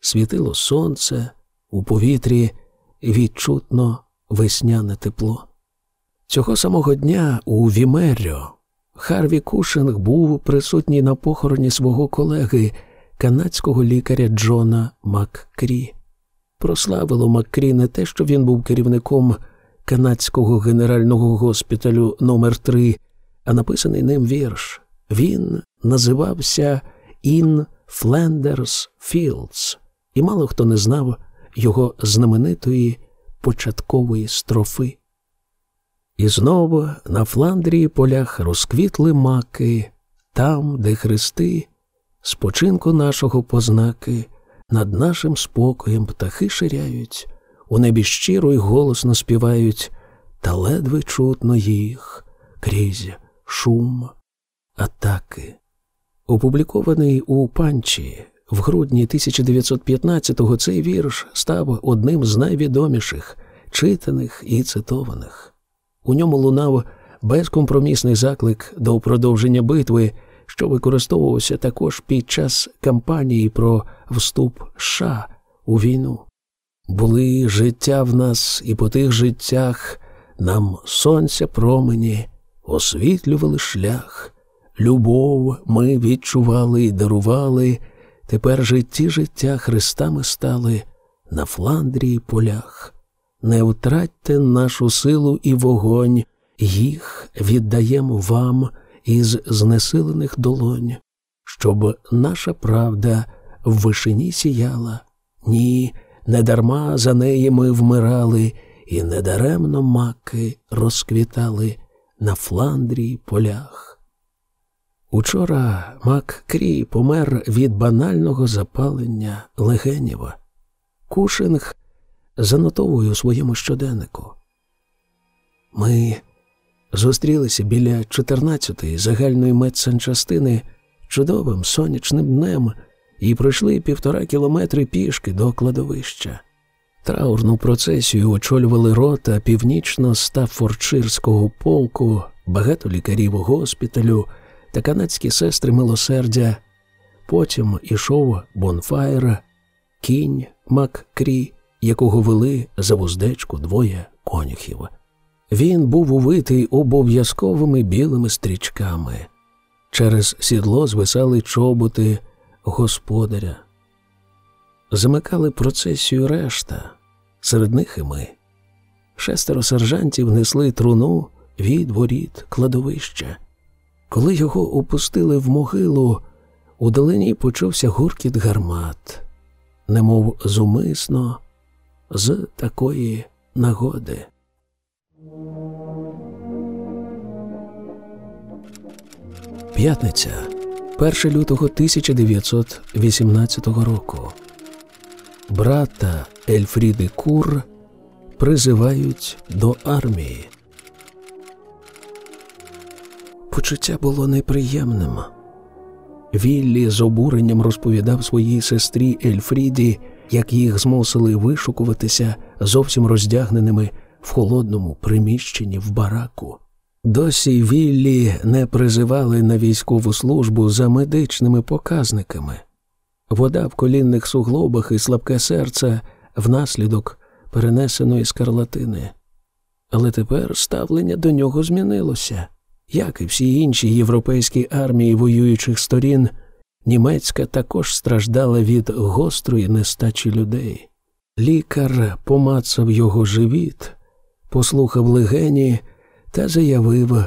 Світило сонце, у повітрі відчутно весняне тепло. Цього самого дня у Вімеріо Харві Кушинг був присутній на похороні свого колеги, канадського лікаря Джона Маккрі. Прославило Маккрі не те, що він був керівником канадського генерального госпіталю номер 3 а написаний ним вірш. Він називався «In Flanders Fields», і мало хто не знав його знаменитої початкової строфи. І знову на Фландрії полях розквітли маки, там, де хрести, спочинку нашого познаки, над нашим спокоєм птахи ширяють, у небі щиро й голосно співають, та ледве чутно їх крізь шум, атаки. Опублікований у панчі в грудні 1915-го цей вірш став одним з найвідоміших, читаних і цитованих. У ньому лунав безкомпромісний заклик до продовження битви, що використовувався також під час кампанії про вступ США у війну. Були життя в нас, і по тих життях нам сонця промені освітлювали шлях, любов ми відчували і дарували, тепер житті життя Христами стали на Фландрії полях. Не втратьте нашу силу і вогонь, їх віддаємо вам із знесилених долонь, щоб наша правда в вишині сіяла. Ні, недарма за неї ми вмирали, і недаремно маки розквітали на Фландрії полях. Учора Мак Крі помер від банального запалення легенів. Кушинг занотовує у своєму щоденнику. Ми зустрілися біля 14-ї загальної медсанчастини чудовим сонячним днем і пройшли півтора кілометри пішки до кладовища. Траурну процесію очолювали рота північно-стафордширського полку, багато лікарів госпіталю та канадські сестри милосердя. Потім ішов бонфайр, кінь Маккрі, якого вели за вуздечку двоє конюхів. Він був увитий обов'язковими білими стрічками. Через сідло звисали чоботи господаря. Замикали процесію решта, серед них і ми. Шестеро сержантів несли труну від воріт кладовища. Коли його опустили в могилу, удалині почувся гуркіт гармат, немов зумисно, з такої нагоди. П'ятниця 1 лютого 1918 року. Брата Ельфріди Кур призивають до армії. Почуття було неприємним. Віллі з обуренням розповідав своїй сестрі Ельфріді, як їх змусили вишукуватися зовсім роздягненими в холодному приміщенні в бараку. Досі Віллі не призивали на військову службу за медичними показниками. Вода в колінних суглобах і слабке серце внаслідок перенесеної скарлатини. Але тепер ставлення до нього змінилося. Як і всі інші європейські армії воюючих сторін, німецька також страждала від гострої нестачі людей. Лікар помацав його живіт, послухав легені та заявив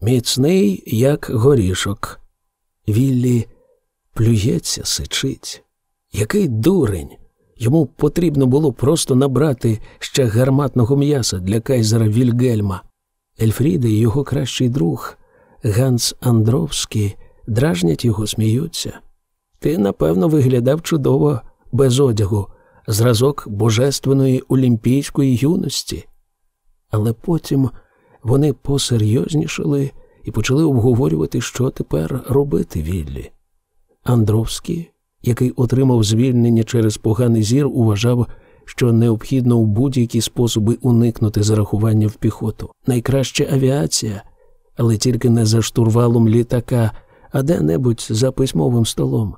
міцний, як горішок. Віллі плюється, сичить. Який дурень! Йому потрібно було просто набрати ще гарматного м'яса для кайзера Вільгельма. Ельфріда і його кращий друг Ганс Андровський дражнять його, сміються. Ти, напевно, виглядав чудово без одягу, зразок божественної олімпійської юності. Але потім вони посерйознішали і почали обговорювати, що тепер робити Віллі. Андровський, який отримав звільнення через поганий зір, уважав, що необхідно у будь-які способи уникнути зарахування в піхоту. Найкраща авіація, але тільки не за штурвалом літака, а де-небудь за письмовим столом.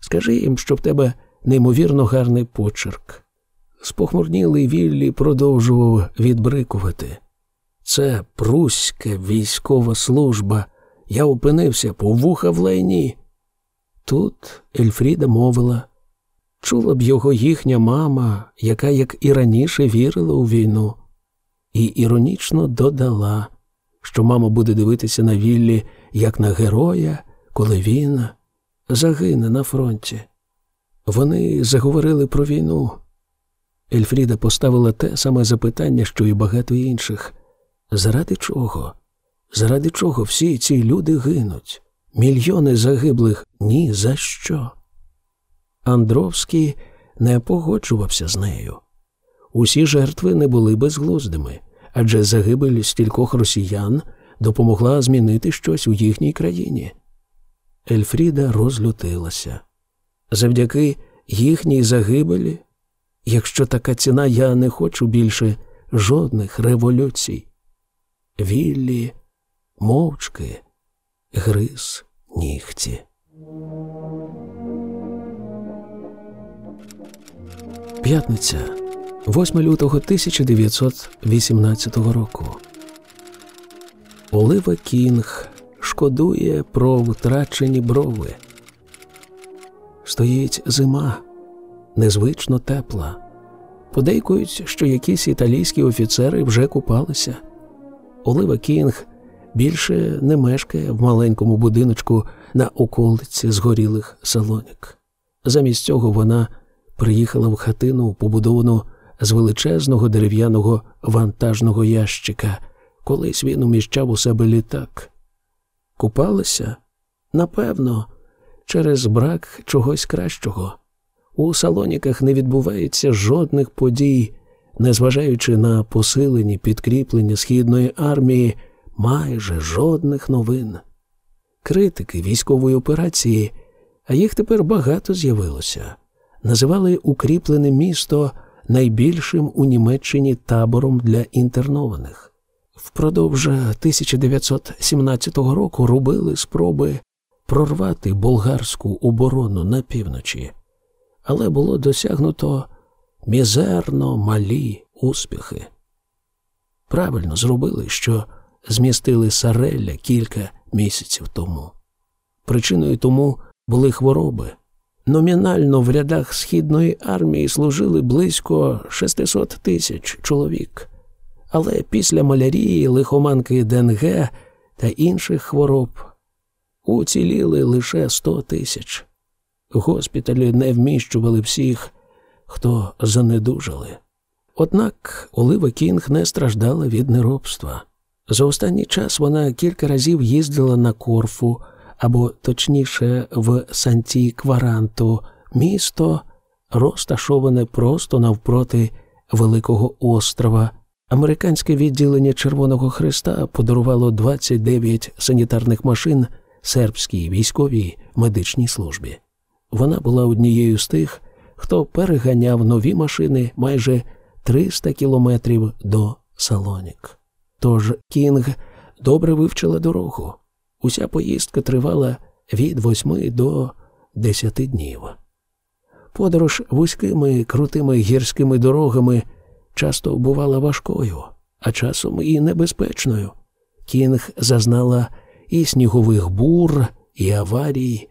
Скажи їм, що в тебе неймовірно гарний почерк. Спохмурнілий Віллі продовжував відбрикувати. Це пруська військова служба. Я опинився по вуха в лайні. Тут Ельфріда мовила, чула б його їхня мама, яка, як і раніше, вірила у війну, і іронічно додала, що мама буде дивитися на Віллі як на героя, коли він загине на фронті. Вони заговорили про війну. Ельфріда поставила те саме запитання, що і багато інших. Заради чого? Заради чого всі ці люди гинуть? Мільйони загиблих ні за що. Андровський не погоджувався з нею. Усі жертви не були безглуздими, адже загибель стількох росіян допомогла змінити щось у їхній країні. Ельфріда розлютилася. Завдяки їхній загибелі, якщо така ціна, я не хочу більше жодних революцій. Віллі мовчки гриз нігті. П'ятниця 8 лютого 1918 року. Олива Кінг шкодує про втрачені брови. Стоїть зима, незвично тепла. Подейкують, що якісь італійські офіцери вже купалися. Олива Кінг більше не мешкає в маленькому будиночку на околиці згорілих салонік. Замість цього вона приїхала в хатину, побудовану з величезного дерев'яного вантажного ящика. Колись він уміщав у себе літак. Купалися? Напевно, через брак чогось кращого. У салоніках не відбувається жодних подій, незважаючи на посилені підкріплення східної армії, майже жодних новин. Критики військової операції, а їх тепер багато з'явилося, називали укріплене місто найбільшим у Німеччині табором для інтернованих. Впродовж 1917 року робили спроби прорвати болгарську оборону на півночі, але було досягнуто мізерно малі успіхи. Правильно зробили, що змістили Сарелля кілька місяців тому. Причиною тому були хвороби. Номінально в рядах східної армії служили близько 600 тисяч чоловік, але після малярії, лихоманки ДНГ та інших хвороб уціліли лише 100 тисяч. Госпіталі не вміщували всіх, хто занедужали. Однак Олива Кінг не страждала від неробства. За останній час вона кілька разів їздила на Корфу або точніше в Санті Кваранту, місто, розташоване просто навпроти Великого острова. Американське відділення Червоного Христа подарувало 29 санітарних машин сербській військовій медичній службі. Вона була однією з тих, хто переганяв нові машини майже 300 кілометрів до Салонік. Тож Кінг добре вивчила дорогу. Уся поїздка тривала від восьми до десяти днів. Подорож вузькими крутими гірськими дорогами часто бувала важкою, а часом і небезпечною. Кінг зазнала і снігових бур, і аварій,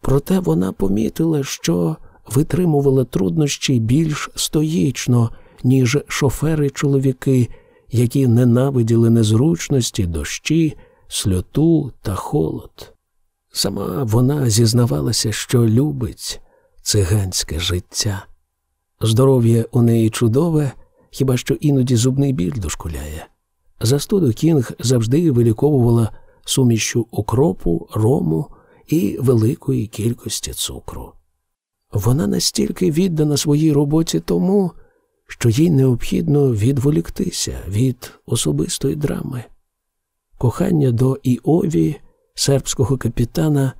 проте вона помітила, що витримувала труднощі більш стоїчно, ніж шофери-чоловіки, які ненавиділи незручності, дощі, сльоту та холод. Сама вона зізнавалася, що любить циганське життя. Здоров'я у неї чудове, хіба що іноді зубний біль дошкуляє. Застуду Кінг завжди виліковувала сумішю окропу, рому і великої кількості цукру. Вона настільки віддана своїй роботі тому, що їй необхідно відволіктися від особистої драми. Кохання до Іові, сербського капітана,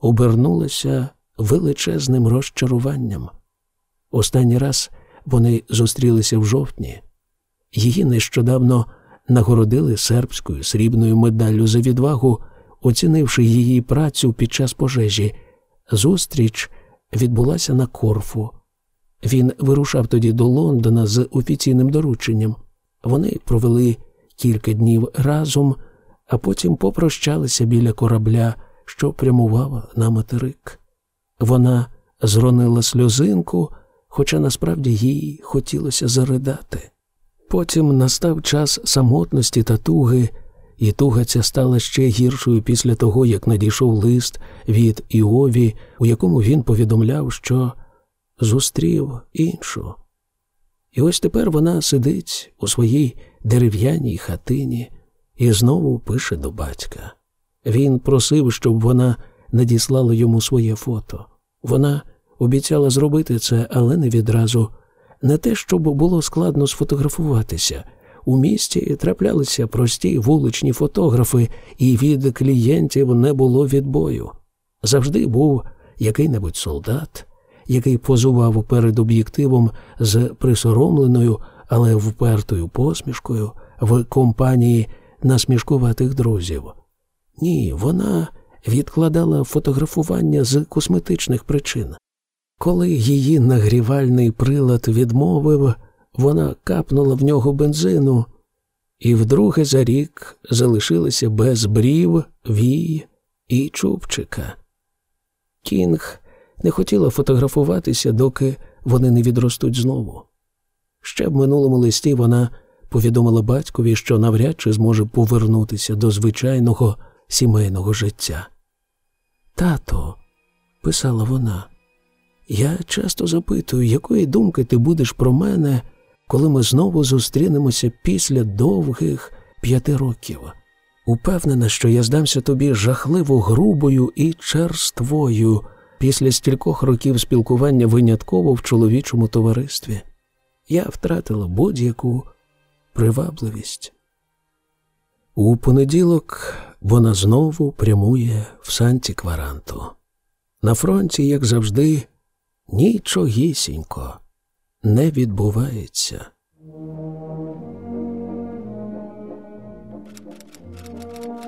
обернулося величезним розчаруванням. Останній раз вони зустрілися в жовтні. Її нещодавно нагородили сербською срібною медаллю за відвагу, оцінивши її працю під час пожежі. Зустріч відбулася на корфу. Він вирушав тоді до Лондона з офіційним дорученням. Вони провели кілька днів разом, а потім попрощалися біля корабля, що прямував на материк. Вона зронила сльозинку, хоча насправді їй хотілося заридати. Потім настав час самотності та туги, і туга ця стала ще гіршою після того, як надійшов лист від Іові, у якому він повідомляв, що зустрів іншу. І ось тепер вона сидить у своїй дерев'яній хатині і знову пише до батька. Він просив, щоб вона надіслала йому своє фото. Вона обіцяла зробити це, але не відразу. Не те, щоб було складно сфотографуватися. у місті траплялися прості вуличні фотографи, і від клієнтів не було відбою. Завжди був який-небудь солдат, який позував перед об'єктивом з присоромленою, але впертою посмішкою в компанії насмішкуватих друзів. Ні, вона відкладала фотографування з косметичних причин. Коли її нагрівальний прилад відмовив, вона капнула в нього бензину і вдруге за рік залишилася без брів, вій і чубчика. Кінг не хотіла фотографуватися, доки вони не відростуть знову. Ще в минулому листі вона повідомила батькові, що навряд чи зможе повернутися до звичайного сімейного життя. Тато, писала вона, я часто запитую, якої думки ти будеш про мене, коли ми знову зустрінемося після довгих п'яти років. Упевнена, що я здамся тобі жахливо грубою і черствою після стількох років спілкування винятково в чоловічому товаристві. Я втратила будь-яку привабливість. У понеділок вона знову прямує в Санті Кваранту. На фронті, як завжди, нічогісінько не відбувається.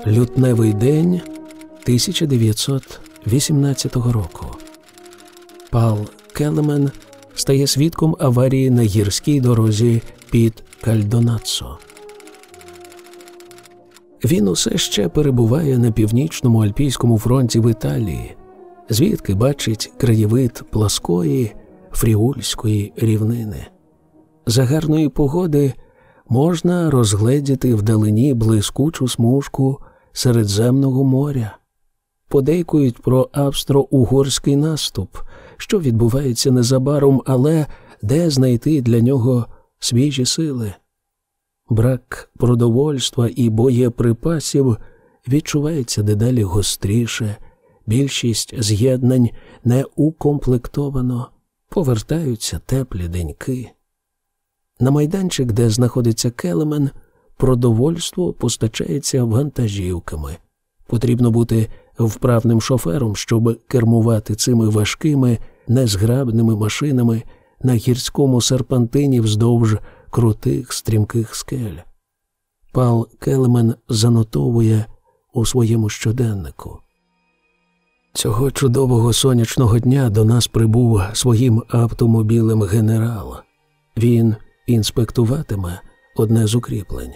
Лютневий день 1918 року. Пал Келемен стає свідком аварії на гірській дорозі під Кальдонацо. Він усе ще перебуває на північному альпійському фронті в Італії, звідки бачить краєвид пласкої фріульської рівнини. За гарної погоди можна розгледіти вдалині блискучу смужку Середземного моря. Подейкують про австро-угорський наступ, що відбувається незабаром, але де знайти для нього свіжі сили. Брак продовольства і боєприпасів відчувається дедалі гостріше, більшість з'єднань не укомплектовано, повертаються теплі деньки. На майданчик, де знаходиться келемен, продовольство постачається вантажівками. Потрібно бути вправним шофером, щоб кермувати цими важкими, незграбними машинами на гірському серпантині вздовж крутих стрімких скель. Пал Келемен занотовує у своєму щоденнику. Цього чудового сонячного дня до нас прибув своїм автомобілем генерал. Він інспектуватиме одне з укріплень.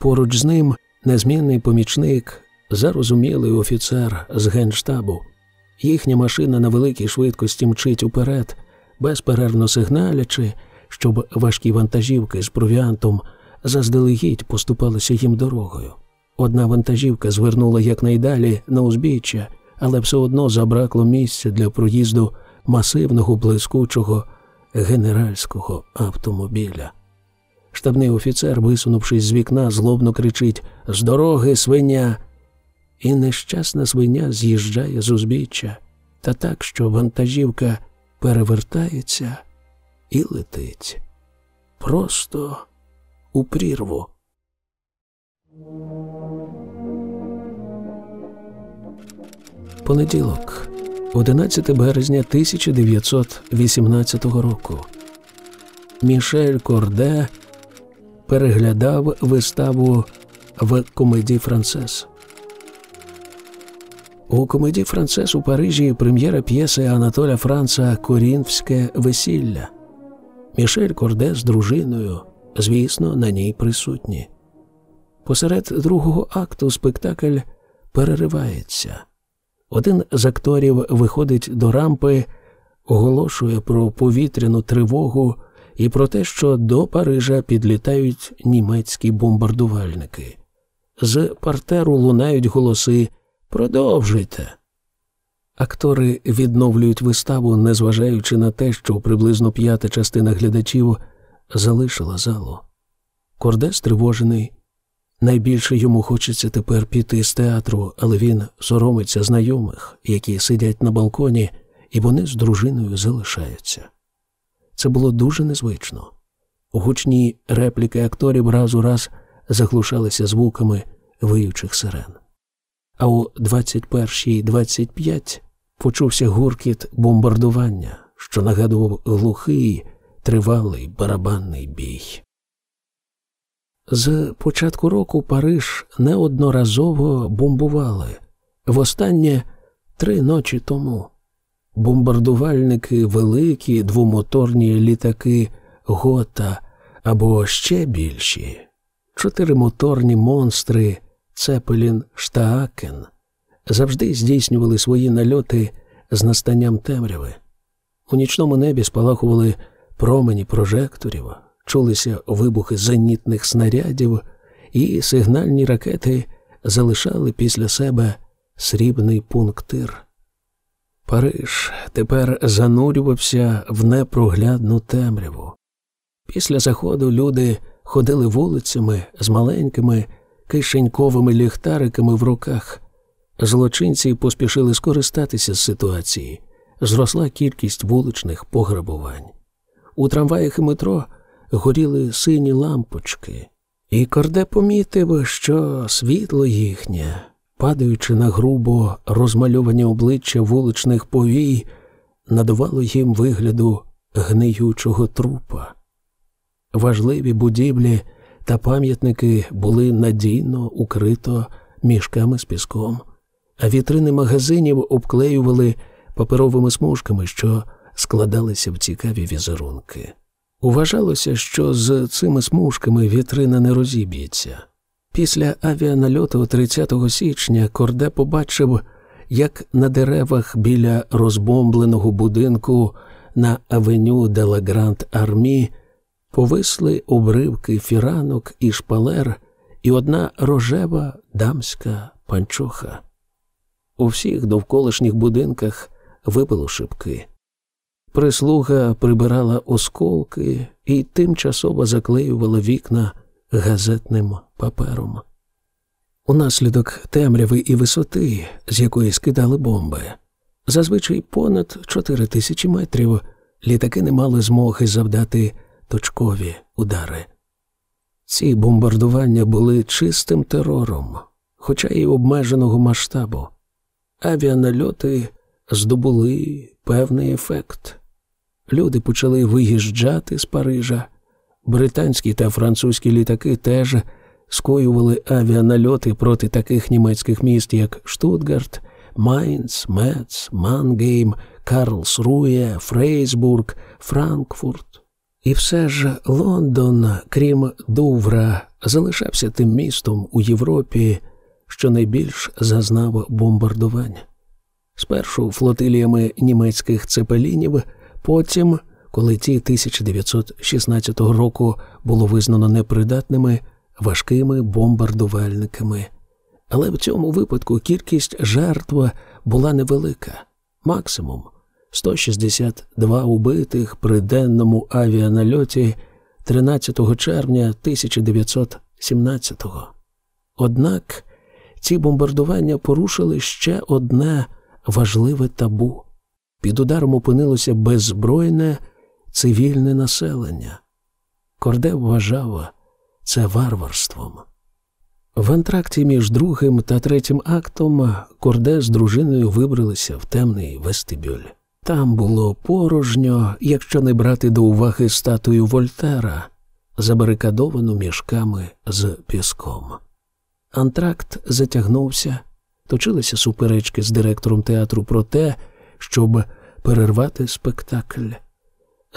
Поруч з ним незмінний помічник, зарозумілий офіцер з генштабу. Їхня машина на великій швидкості мчить уперед, безперервно сигналячи, щоб важкі вантажівки з провіантом заздалегідь поступалися їм дорогою. Одна вантажівка звернула якнайдалі на узбіччя, але все одно забракло місця для проїзду масивного блискучого генеральського автомобіля. Штабний офіцер, висунувшись з вікна, злобно кричить З дороги свиня. І нещасна свиня з'їжджає з узбіччя, та так, що вантажівка перевертається і летить просто у прірву. Понеділок, 11 березня 1918 року. Мішель Корде переглядав виставу в комедії Францес. У комедії Францес у Парижі прем'єра п'єси Анатоля Франца Корінфське весілля. Мішель Корде з дружиною, звісно, на ній присутні. Посеред другого акту спектакль переривається. Один з акторів виходить до рампи, оголошує про повітряну тривогу і про те, що до Парижа підлітають німецькі бомбардувальники. З партеру лунають голоси Продовжуйте. Актори відновлюють виставу, незважаючи на те, що приблизно п'ята частина глядачів залишила залу. Корде стривожений. Найбільше йому хочеться тепер піти з театру, але він соромиться знайомих, які сидять на балконі, і вони з дружиною залишаються. Це було дуже незвично. Гучні репліки акторів раз у раз заглушалися звуками виючих сирен. А у 21.25 почувся гуркіт бомбардування, що нагадував глухий, тривалий барабанний бій. З початку року Париж неодноразово бомбували. Востаннє три ночі тому. Бомбардувальники великі, двомоторні літаки Гота або ще більші, чотиримоторні монстри Цепелін Штаакен завжди здійснювали свої нальоти з настанням темряви. У нічному небі спалахували промені прожекторів, чулися вибухи зенітних снарядів, і сигнальні ракети залишали після себе срібний пунктир. Париж тепер занурювався в непроглядну темряву. Після заходу люди ходили вулицями з маленькими кишеньковими ліхтариками в руках. Злочинці поспішили скористатися з ситуації. Зросла кількість вуличних пограбувань. У трамваях і метро горіли сині лампочки, і Корде помітив, що світло їхнє, падаючи на грубо розмальовані обличчя вуличних повій, надавало їм вигляду гниючого трупа. Важливі будівлі та пам'ятники були надійно укрито мішками з піском, а вітрини магазинів обклеювали паперовими смужками, що складалися в цікаві візерунки. Вважалося, що з цими смужками вітрина не розіб'ється. Після авіанальоту 30 січня Корде побачив, як на деревах біля розбомбленого будинку на авеню де ла Гранд Армі повисли обривки фіранок і шпалер і одна рожева дамська панчоха. У всіх довколишніх будинках вибило шибки. Прислуга прибирала осколки і тимчасово заклеювала вікна газетним папером. Унаслідок темряви і висоти, з якої скидали бомби, зазвичай понад чотири тисячі метрів літаки не мали змоги завдати точкові удари. Ці бомбардування були чистим терором, хоча й обмеженого масштабу. Авіанальоти здобули певний ефект. Люди почали виїжджати з Парижа. Британські та французькі літаки теж скоювали авіанальоти проти таких німецьких міст, як Штутгарт, Майнц, Мец, Мангейм, Карлсрує, Фрайбург, Франкфурт. І все ж Лондон, крім Дувра, залишався тим містом у Європі, що найбільш зазнав бомбардування. Спершу флотиліями німецьких цепелінів, потім, коли ті 1916 року було визнано непридатними важкими бомбардувальниками. Але в цьому випадку кількість жертв була невелика, максимум 162 убитих при денному авіанальоті 13 червня 1917-го. Однак ці бомбардування порушили ще одне важливе табу. Під ударом опинилося беззбройне цивільне населення. Корде вважав це варварством. В антракті між другим та третім актом Корде з дружиною вибралися в темний вестибюль. Там було порожньо, якщо не брати до уваги статую Вольтера, забарикадовану мішками з піском. Антракт затягнувся, точилися суперечки з директором театру про те, щоб перервати спектакль.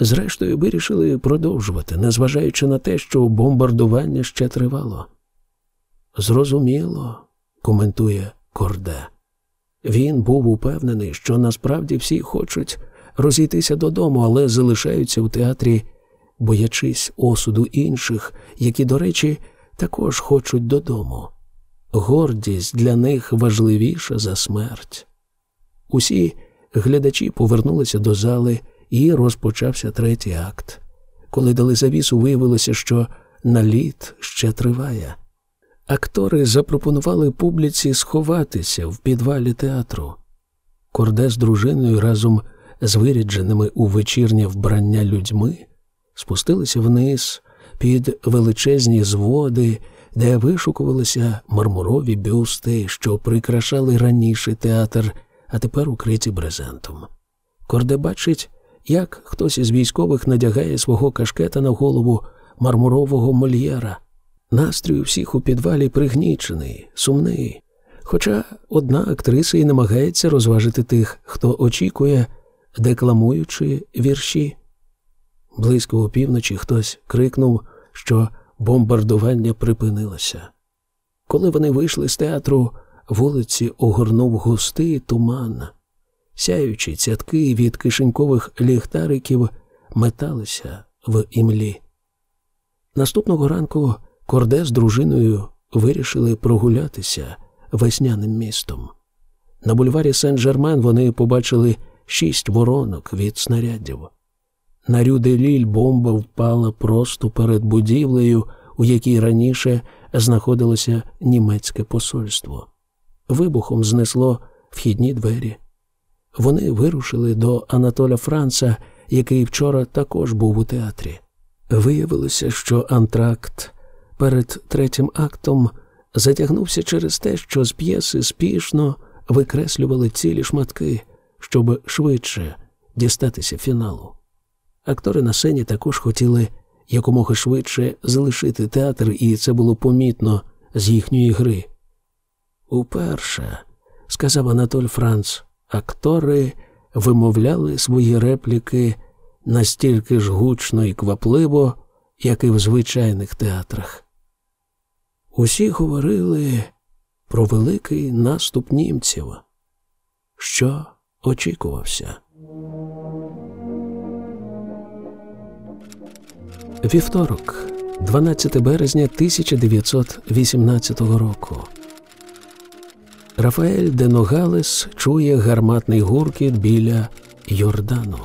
Зрештою, вирішили продовжувати, незважаючи на те, що бомбардування ще тривало. Зрозуміло, коментує Корде. Він був упевнений, що насправді всі хочуть розійтися додому, але залишаються в театрі, боячись осуду інших, які, до речі, також хочуть додому. Гордість для них важливіша за смерть. Усі глядачі повернулися до зали, і розпочався третій акт. Коли дали завісу, виявилося, що наліт ще триває. Актори запропонували публіці сховатися в підвалі театру. Корде з дружиною разом з вирядженими у вечірнє вбрання людьми спустилися вниз під величезні зводи, де вишукувалися мармурові бюсти, що прикрашали раніше театр, а тепер укриті брезентом. Корде бачить, як хтось із військових надягає свого кашкета на голову мармурового мольєра. Настрій у всіх у підвалі пригнічений, сумний. Хоча одна актриса і намагається розважити тих, хто очікує, декламуючи вірші. Близько опівночі хтось крикнув, що бомбардування припинилося. Коли вони вийшли з театру, вулиці огорнув густий туман. Сяючі цятки від кишенькових ліхтариків металися в імлі. Наступного ранку Корде з дружиною вирішили прогулятися весняним містом. На бульварі Сен-Жермен вони побачили шість воронок від снарядів. На Рюделіль бомба впала просто перед будівлею, у якій раніше знаходилося німецьке посольство. Вибухом знесло вхідні двері. Вони вирушили до Анатоля Франца, який вчора також був у театрі. Виявилося, що антракт перед третім актом затягнувся через те, що з п'єси спішно викреслювали цілі шматки, щоб швидше дістатися фіналу. Актори на сцені також хотіли якомога швидше залишити театр, і це було помітно з їхньої гри. Уперше, сказав Анатоль Франц, актори вимовляли свої репліки настільки ж гучно і квапливо, як і в звичайних театрах. Усі говорили про великий наступ німців, що очікувався. Вівторок, 12 березня 1918 року. Рафаель де Ногалес чує гарматний гуркіт біля Йордану.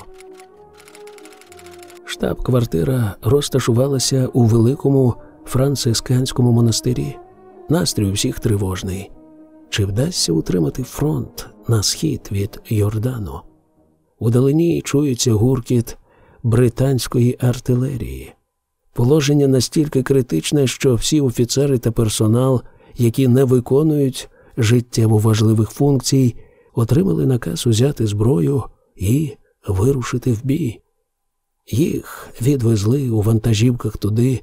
Штаб-квартира розташувалася у великому францисканському монастирі. Настрій у всіх тривожний. Чи вдасться утримати фронт на схід від Йордану? Удалині чується гуркіт британської артилерії. Положення настільки критичне, що всі офіцери та персонал, які не виконують життєво важливих функцій, отримали наказ узяти зброю і вирушити в бій. Їх відвезли у вантажівках туди,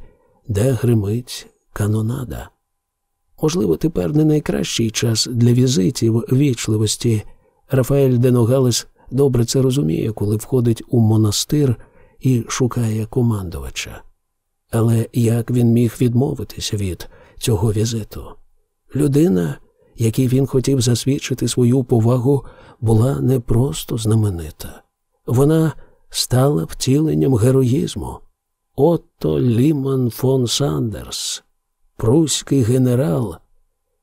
де гримить канонада. Можливо, тепер не найкращий час для візитів вічливості. Рафаель Деногалес добре це розуміє, коли входить у монастир і шукає командувача. Але як він міг відмовитися від цього візиту? Людина, якій він хотів засвідчити свою повагу, була не просто знаменита. Вона стала втіленням героїзму. Отто Ліман фон Сандерс, пруський генерал,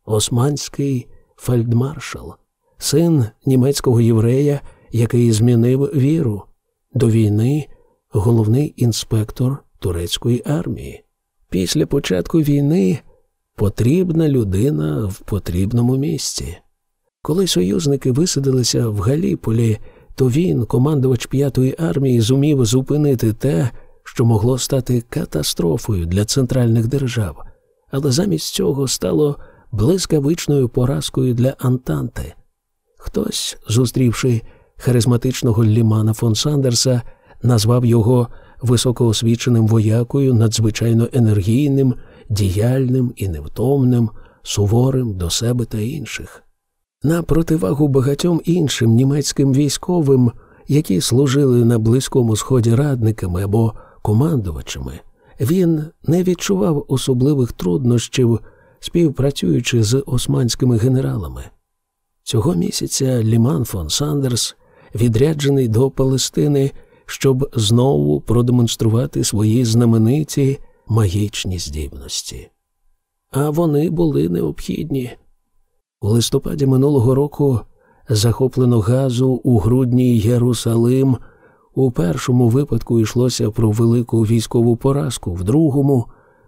османський фельдмаршал, син німецького єврея, який змінив віру, до війни головний інспектор турецької армії. Після початку війни потрібна людина в потрібному місці. Коли союзники висадилися в Галіполі, то він, командувач п'ятої армії, зумів зупинити те, що могло стати катастрофою для центральних держав, але замість цього стало блискавичною поразкою для Антанти. Хтось, зустрівши харизматичного Лімана фон Сандерса, назвав його високоосвіченим воякою, надзвичайно енергійним, діяльним і невтомним, суворим до себе та інших. На противагу багатьом іншим німецьким військовим, які служили на Близькому Сході радниками або командувачами, він не відчував особливих труднощів, співпрацюючи з османськими генералами. Цього місяця Ліман фон Сандерс, відряджений до Палестини, щоб знову продемонструвати свої знамениті магічні здібності. А вони були необхідні. У листопаді минулого року захоплено газу у грудні Єрусалим. У першому випадку йшлося про велику військову поразку, в другому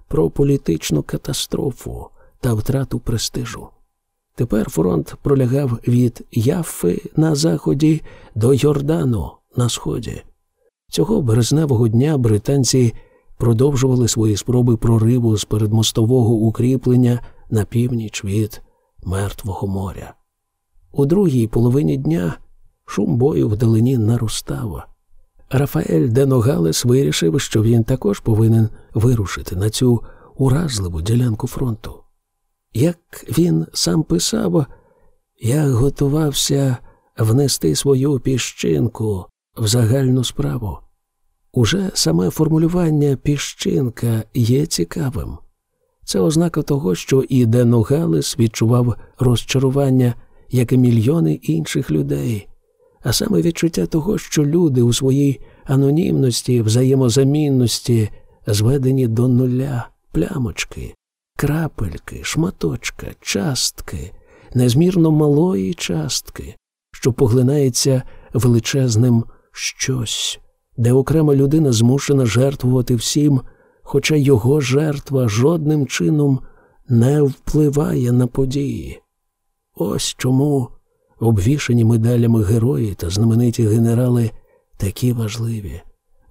про політичну катастрофу та втрату престижу. Тепер фронт пролягав від Яффи на заході до Йордану на сході. Цього березневого дня британці продовжували свої спроби прориву з передмостового укріплення на північ від Мертвого моря. У другій половині дня шум бою вдалині наростав. Рафаель Деногалес вирішив, що він також повинен вирушити на цю уразливу ділянку фронту. Як він сам писав, я готувався внести свою піщинку в загальну справу. Уже саме формулювання піщинка є цікавим. Це ознака того, що і Денугалес відчував розчарування, як і мільйони інших людей, а саме відчуття того, що люди у своїй анонімності, взаємозамінності зведені до нуля, плямочки, крапельки, шматочка, частки, незмірно малої частки, що поглинається величезним щось, де окрема людина змушена жертвувати всім, хоча його жертва жодним чином не впливає на події. Ось чому обвішані медалями герої та знамениті генерали такі важливі.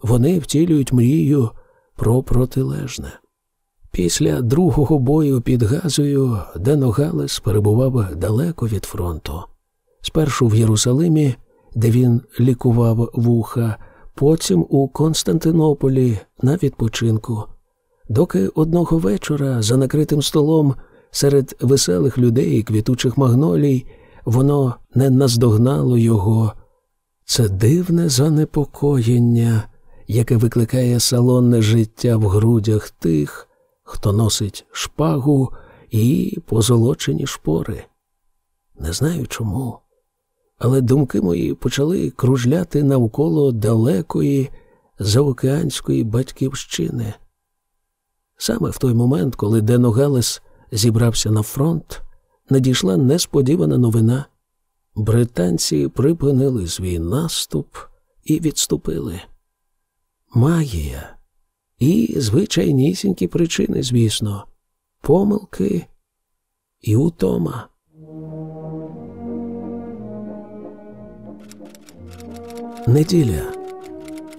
Вони втілюють мрію про протилежне. Після другого бою під Газою Деногалес перебував далеко від фронту. Спершу в Єрусалимі, де він лікував вуха, потім у Константинополі на відпочинку, доки одного вечора за накритим столом серед веселих людей і квітучих магнолій воно не наздогнало його. Це дивне занепокоєння, яке викликає салонне життя в грудях тих, хто носить шпагу і позолочені шпори. Не знаю чому, але думки мої почали кружляти навколо далекої заокеанської батьківщини. Саме в той момент, коли Деногалес зібрався на фронт, надійшла несподівана новина. Британці припинили свій наступ і відступили. Магія і звичайнісінькі причини, звісно, помилки і утома. Неділя,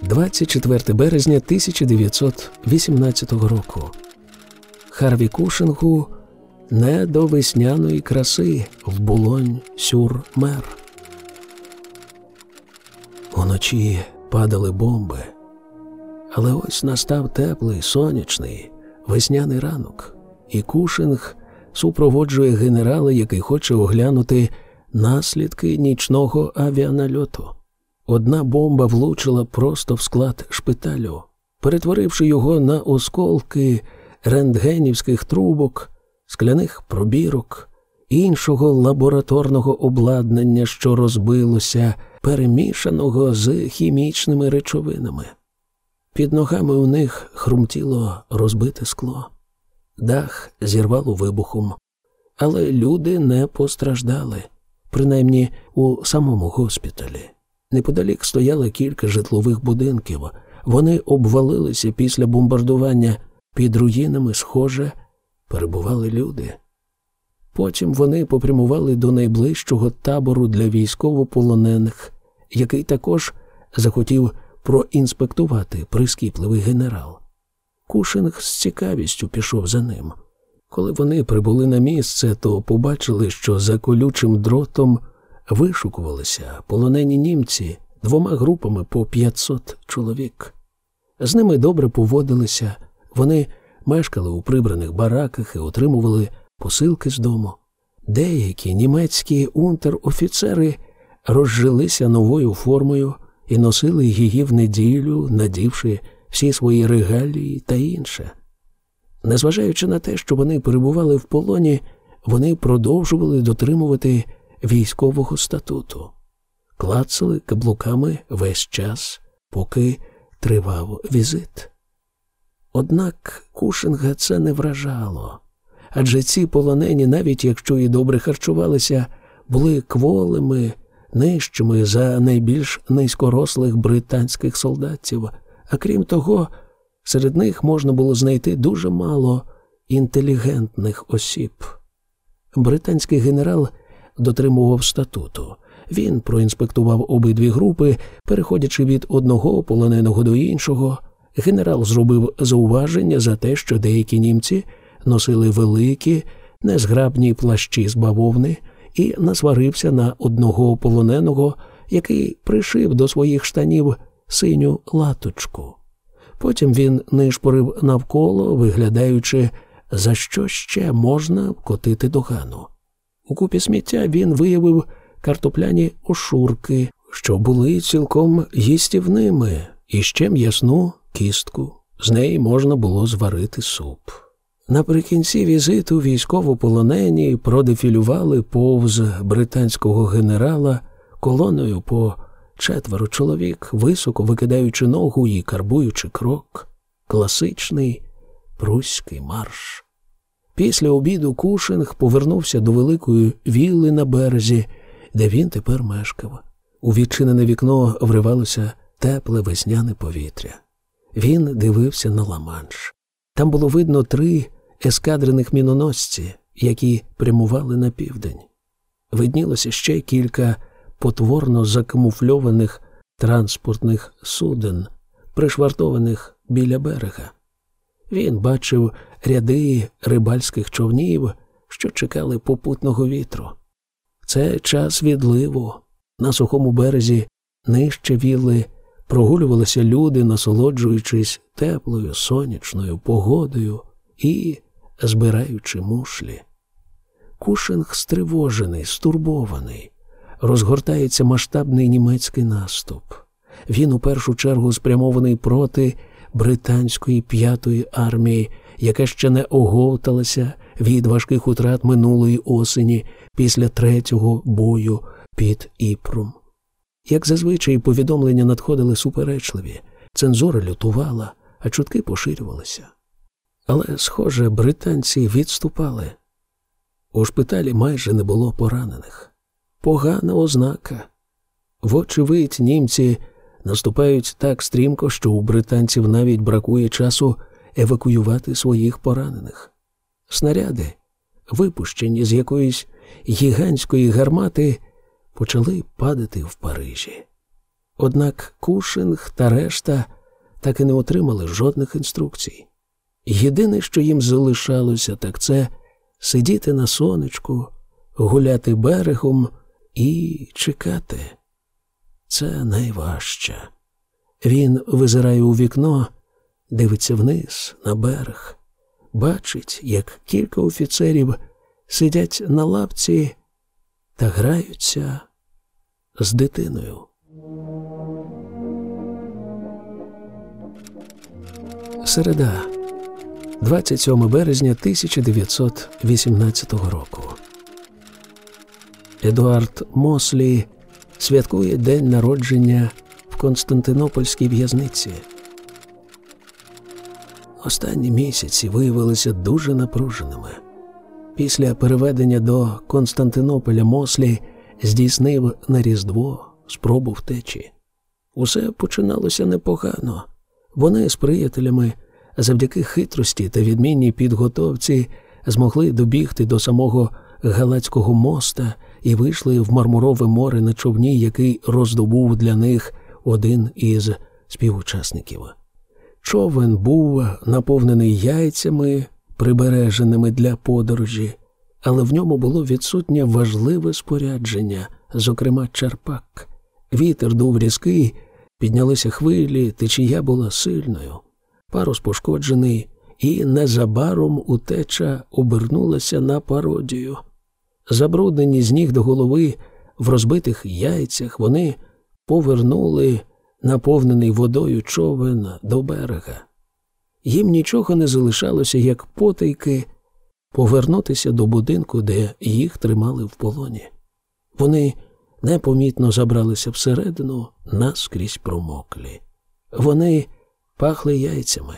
24 березня 1918 року. Харві Кушингу не до весняної краси в булонь сюр мер. Уночі падали бомби, але ось настав теплий, сонячний, весняний ранок, і Кушинг супроводжує генерала, який хоче оглянути наслідки нічного авіанальоту. Одна бомба влучила просто в склад шпиталю, перетворивши його на осколки рентгенівських трубок, скляних пробірок, іншого лабораторного обладнання, що розбилося, перемішаного з хімічними речовинами. Під ногами у них хрумтіло розбите скло, дах зірвало вибухом, але люди не постраждали, принаймні у самому госпіталі. Неподалік стояло кілька житлових будинків. Вони обвалилися після бомбардування під руїнами, схоже, перебували люди. Потім вони попрямували до найближчого табору для військовополонених, який також захотів проінспектувати прискіпливий генерал. Кушинг з цікавістю пішов за ним. Коли вони прибули на місце, то побачили, що за колючим дротом вишукувалися полонені німці двома групами по 500 чоловік. З ними добре поводилися, вони мешкали у прибраних бараках і отримували посилки з дому. Деякі німецькі унтер-офіцери розжилися новою формою і носили її в неділю, надівши всі свої регалії та інше. Незважаючи на те, що вони перебували в полоні, вони продовжували дотримувати військового статуту, клацали каблуками весь час, поки тривав візит. Однак Кушинга це не вражало, адже ці полонені, навіть якщо і добре харчувалися, були кволими, нижчими за найбільш низькорослих британських солдатів, а крім того, серед них можна було знайти дуже мало інтелігентних осіб. Британський генерал дотримував статуту, Він проінспектував обидві групи, переходячи від одного полоненого до іншого. Генерал зробив зауваження за те, що деякі німці носили великі, незграбні плащі з бавовни, і насварився на одного полоненого, який пришив до своїх штанів синю латочку. Потім він нишпорив навколо, виглядаючи, за що ще можна вкотити догану. У купі сміття він виявив картопляні ошурки, що були цілком їстівними, і ще м'ясну кістку. З неї можна було зварити суп. Наприкінці візиту військовополонені продефілювали повз британського генерала колоною по четверо чоловік, високо викидаючи ногу і карбуючи крок, класичний пруський марш. Після обіду Кушинг повернувся до великої вілли на березі, де він тепер мешкав. У відчинене вікно вривалося тепле весняне повітря. Він дивився на Ла-Манш. Там було видно три ескадрених міноносці, які прямували на південь. Виднілося ще кілька потворно закамуфльованих транспортних суден, пришвартованих біля берега. Він бачив ряди рибальських човнів, що чекали попутного вітру. Це час відливу. На сухому березі нижче вілли прогулювалися люди, насолоджуючись теплою сонячною погодою і збираючи мушлі. Кушинг стривожений, стурбований, розгортається масштабний німецький наступ. Він у першу чергу спрямований проти британської п'ятої армії, яка ще не оговталася від важких утрат минулої осені після третього бою під Іпром. Як зазвичай повідомлення надходили суперечливі, цензура лютувала, а чутки поширювалися. Але, схоже, британці відступали. У шпиталі майже не було поранених. Погана ознака. Вочевидь, німці наступають так стрімко, що у британців навіть бракує часу евакуювати своїх поранених. Снаряди, випущені з якоїсь гігантської гармати, почали падати в Парижі. Однак Кушинг та решта так і не отримали жодних інструкцій. Єдине, що їм залишалося, так це сидіти на сонечку, гуляти берегом і чекати. Це найважче. Він визирає у вікно, дивиться вниз на берег, бачить, як кілька офіцерів сидять на лапці та граються з дитиною. Середа, 27 березня 1918 року. Едуард Мослі святкує день народження в Константинопольській в'язниці. Останні місяці виявилися дуже напруженими. Після переведення до Константинополя Мослі здійснив на Різдво спробу втечі. Усе починалося непогано. Вони з приятелями завдяки хитрості та відмінній підготовці змогли добігти до самого Галацького моста і вийшли в Мармурове море на човні, який роздобув для них один із співучасників. Човен був наповнений яйцями, прибереженими для подорожі, але в ньому було відсутнє важливе спорядження, зокрема черпак. Вітер дув різкий, піднялися хвилі, течія була сильною, парус пошкоджений, і незабаром утеча обернулася на пародію. Забруднені з ніг до голови в розбитих яйцях, вони повернули наповнений водою човен до берега. Їм нічого не залишалося, як потайки, повернутися до будинку, де їх тримали в полоні. Вони непомітно забралися всередину, наскрізь промоклі. Вони пахли яйцями.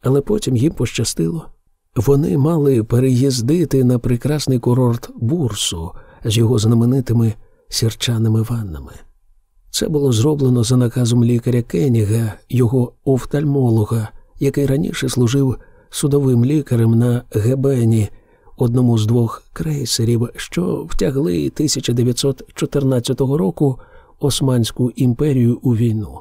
Але потім їм пощастило. Вони мали переїздити на прекрасний курорт Бурсу з його знаменитими сірчаними ваннами. Це було зроблено за наказом лікаря Кеніга, його офтальмолога, який раніше служив судовим лікарем на Гебені одному з двох крейсерів, що втягли 1914 року Османську імперію у війну.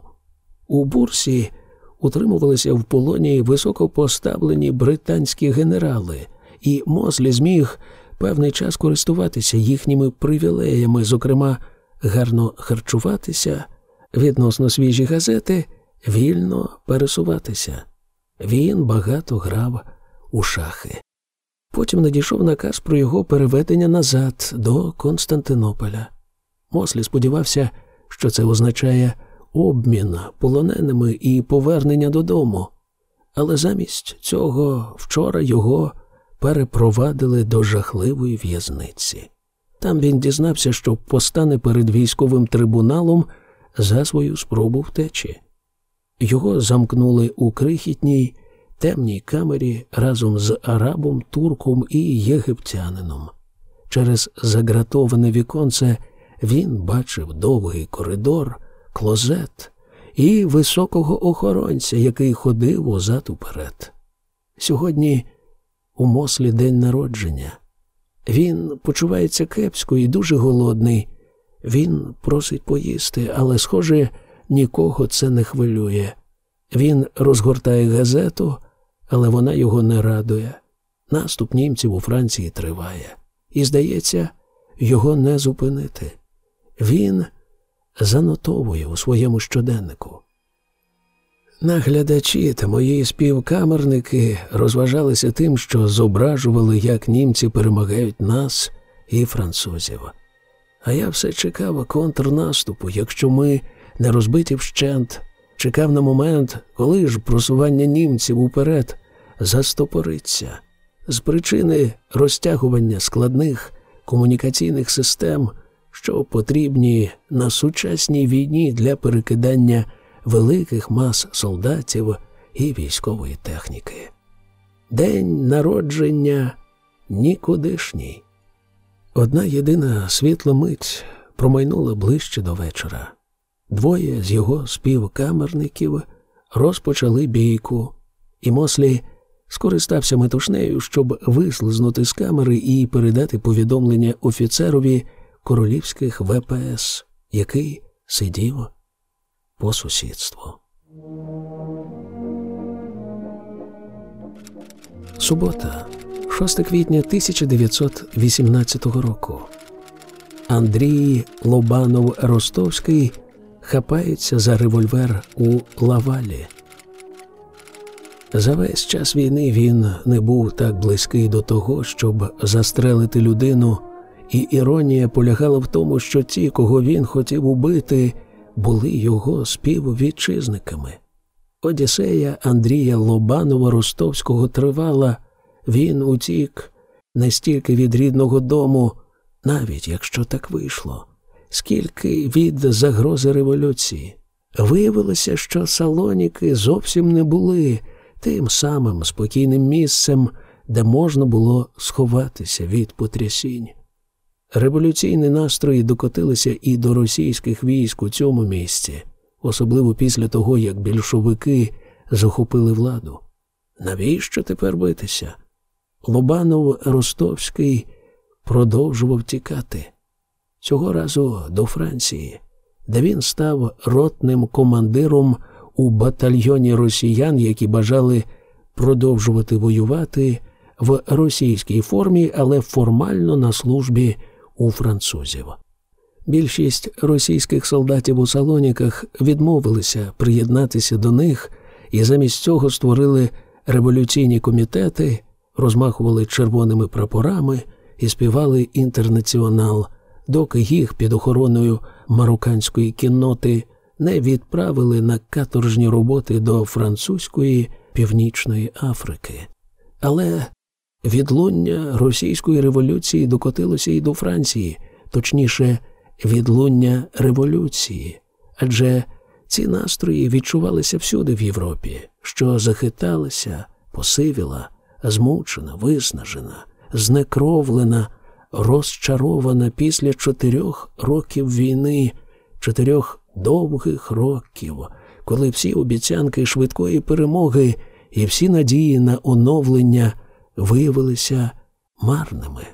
У бурсі утримувалися в полоні високопоставлені британські генерали, і Мослі зміг певний час користуватися їхніми привілеями, зокрема, гарно харчуватися, відносно свіжі газети, вільно пересуватися. Він багато грав у шахи. Потім надійшов наказ про його переведення назад до Константинополя. Мослі сподівався, що це означає обмін полоненими і повернення додому. Але замість цього вчора його перепровадили до жахливої в'язниці. Там він дізнався, що постане перед військовим трибуналом за свою спробу втечі. Його замкнули у крихітній темній камері разом з арабом, турком і єгиптянином. Через загратоване віконце він бачив довгий коридор, клозет і високого охоронця, який ходив узад уперед. Сьогодні у Мослі день народження. Він почувається кепсько і дуже голодний. Він просить поїсти, але, схоже, нікого це не хвилює. Він розгортає газету, але вона його не радує. Наступ німців у Франції триває, і, здається, його не зупинити. Він занотовує у своєму щоденнику. Наглядачі та мої співкамерники розважалися тим, що зображували, як німці перемагають нас і французів. А я все чекав контрнаступу, якщо ми не розбиті вщент, чекав на момент, коли ж просування німців уперед застопориться. З причини розтягування складних комунікаційних систем, що потрібні на сучасній війні для перекидання великих мас солдатів і військової техніки. День народження нікудишній. Одна єдина світла мить промайнула ближче до вечора. Двоє з його співкамерників розпочали бійку, і Мослі скористався метушнею, щоб вислизнути з камери і передати повідомлення офіцерові королівських ВПС, який сидів по сусідству. Субота, 6 квітня 1918 року. Андрій Лобанов Ростовський хапається за револьвер у лавалі. За весь час війни він не був так близький до того, щоб застрелити людину, і іронія полягала в тому, що ті, кого він хотів убити, були його співвітчизниками. Одіссея Андрія Лобанова Ростовського тривала, він утік не стільки від рідного дому, навіть якщо так вийшло, скільки від загрози революції. Виявилося, що салоніки зовсім не були тим самим спокійним місцем, де можна було сховатися від потрясінь. Революційні настрої докотилися і до російських військ у цьому місці, особливо після того, як більшовики захопили владу. Навіщо тепер битися? Лобанов Ростовський продовжував тікати цього разу до Франції, де він став ротним командиром у батальйоні росіян, які бажали продовжувати воювати в російській формі, але формально на службі у французів. Більшість російських солдатів у Салоніках відмовилися приєднатися до них і замість цього створили революційні комітети, розмахували червоними прапорами і співали інтернаціонал, доки їх під охороною марокканської кінноти не відправили на каторжні роботи до французької північної Африки. Але відлуння російської революції докотилося і до Франції, точніше, відлуння революції, адже ці настрої відчувалися всюди в Європі, що захиталася, посивіла, змучена, виснажена, знекровлена, розчарована після чотирьох років війни, чотирьох довгих років, коли всі обіцянки швидкої перемоги і всі надії на оновлення виявилися марними.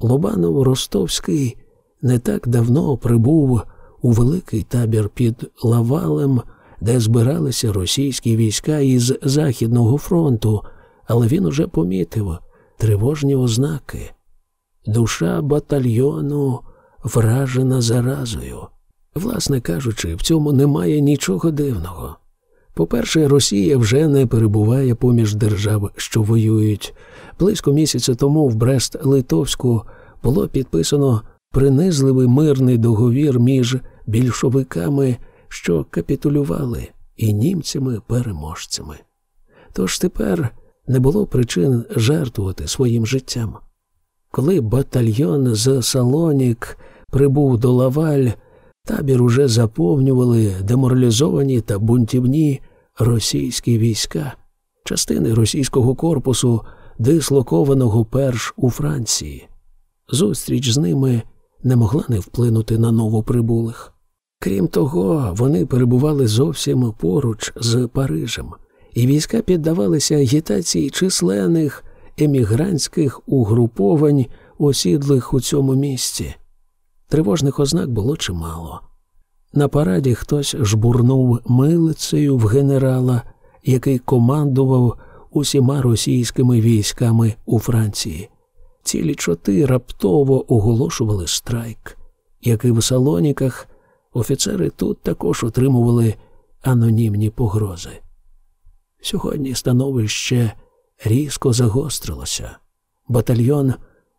Лобанов Ростовський не так давно прибув у великий табір під Лавалем, де збиралися російські війська із Західного фронту, але він уже помітив тривожні ознаки. Душа батальйону вражена заразою. Власне кажучи, в цьому немає нічого дивного. По-перше, Росія вже не перебуває поміж держав, що воюють. Близько місяця тому в Брест-Литовську було підписано принизливий мирний договір між більшовиками, що капітулювали, і німцями-переможцями. Тож тепер не було причин жертвувати своїм життям. Коли батальйон з Салонік прибув до Лаваль, табір уже заповнювали деморалізовані та бунтівні російські війська, частини російського корпусу, дислокованого перш у Франції. Зустріч з ними не могла не вплинути на новоприбулих. Крім того, вони перебували зовсім поруч з Парижем, і війська піддавалися агітації численних емігрантських угруповань, осідлих у цьому місці. Тривожних ознак було чимало. На параді хтось жбурнув милицею в генерала, який командував усіма російськими військами у Франції. Цілі чоти раптово оголошували страйк, як і в Салоніках, офіцери тут також отримували анонімні погрози. Сьогодні становище різко загострилося. Батальйон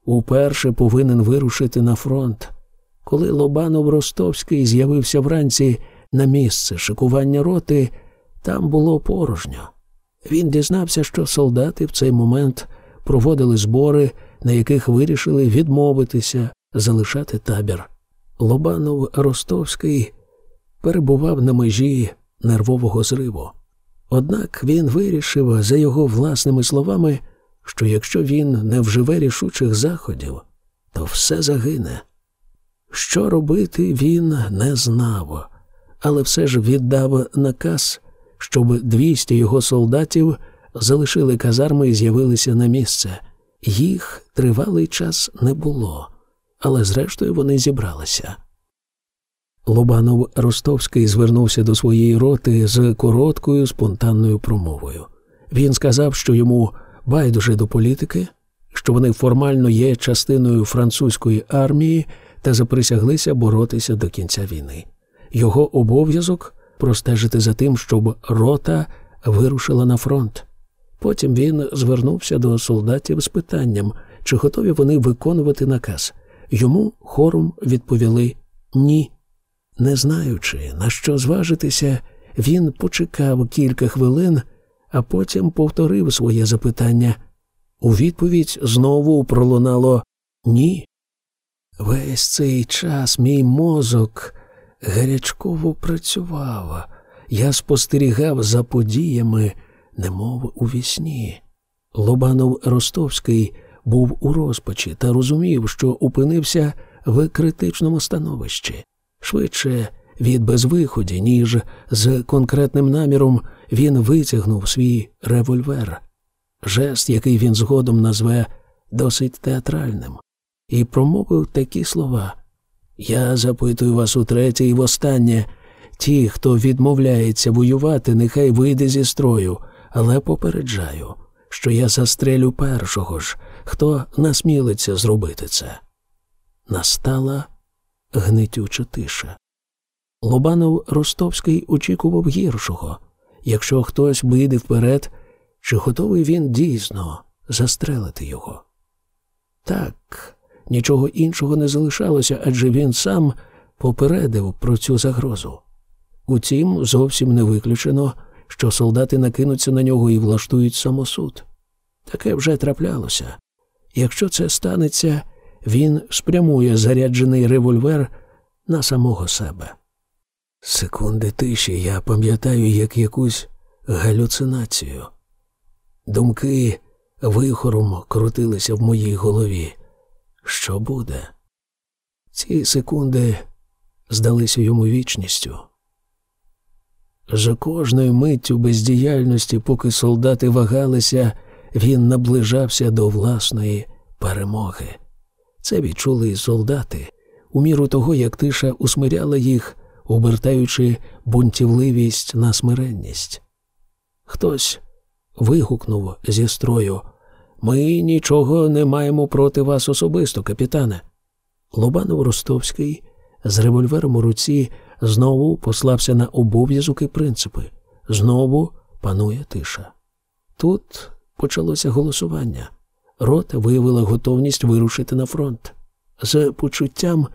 уперше повинен вирушити на фронт. Коли Лобанов Ростовський з'явився вранці на місце шикування роти, там було порожньо. Він дізнався, що солдати в цей момент проводили збори, на яких вирішили відмовитися, залишати табір. Лобанов Ростовський перебував на межі нервового зриву. Однак він вирішив, за його власними словами, що якщо він не вживе рішучих заходів, то все загине. Що робити, він не знав, але все ж віддав наказ, щоб 200 його солдатів залишили казарми і з'явилися на місце. Їх тривалий час не було, але зрештою вони зібралися. Лобанов Ростовський звернувся до своєї роти з короткою спонтанною промовою. Він сказав, що йому байдуже до політики, що вони формально є частиною французької армії та заприсяглися боротися до кінця війни. Його обов'язок простежити за тим, щоб рота вирушила на фронт. Потім він звернувся до солдатів з питанням, чи готові вони виконувати наказ. Йому хором відповіли ні. Не знаючи, на що зважитися, він почекав кілька хвилин, а потім повторив своє запитання. У відповідь знову пролунало ні. Весь цей час мій мозок гарячково працював. Я спостерігав за подіями, немов у вісні. Лобанов Ростовський був у розпачі та розумів, що опинився в критичному становищі. Швидше від безвиході, ніж з конкретним наміром він витягнув свій револьвер, жест, який він згодом назве досить театральним, і промовив такі слова. Я запитую вас утретє і востаннє. Ті, хто відмовляється воювати, нехай вийде зі строю, але попереджаю, що я застрелю першого ж, хто насмілиться зробити це. Настала гнитюча тиша. Лобанов Ростовський очікував гіршого. Якщо хтось вийде вперед, чи готовий він дійсно застрелити його? Так, нічого іншого не залишалося, адже він сам попередив про цю загрозу. Утім, зовсім не виключено, що солдати накинуться на нього і влаштують самосуд. Таке вже траплялося. Якщо це станеться, він спрямує заряджений револьвер на самого себе. Секунди тиші я пам'ятаю як якусь галюцинацію. Думки вихором крутилися в моїй голові. Що буде? Ці секунди здалися йому вічністю. За кожною миттю бездіяльності, поки солдати вагалися, він наближався до власної перемоги. Це відчули і солдати, у міру того, як тиша усмиряла їх, обертаючи бунтівливість на смиренність. Хтось вигукнув зі строю Ми нічого не маємо проти вас особисто, капітане. Лобанов Ростовський з револьвером у руці знову послався на обов'язок і принципи. Знову панує тиша. Тут почалося голосування. Рота виявила готовність вирушити на фронт. З почуттям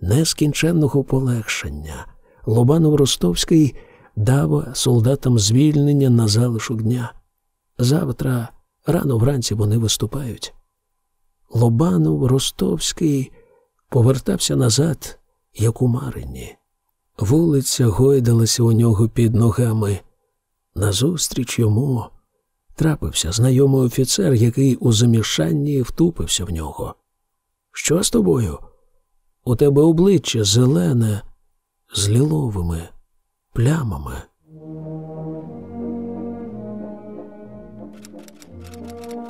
нескінченного полегшення Лобанов Ростовський дав солдатам звільнення на залишок дня. Завтра рано вранці вони виступають. Лобанов Ростовський повертався назад, як у Марині. Вулиця гойдалася у нього під ногами. Назустріч йому трапився знайомий офіцер, який у замішанні втупився в нього. Що з тобою? У тебе обличчя зелене, з ліловими плямами.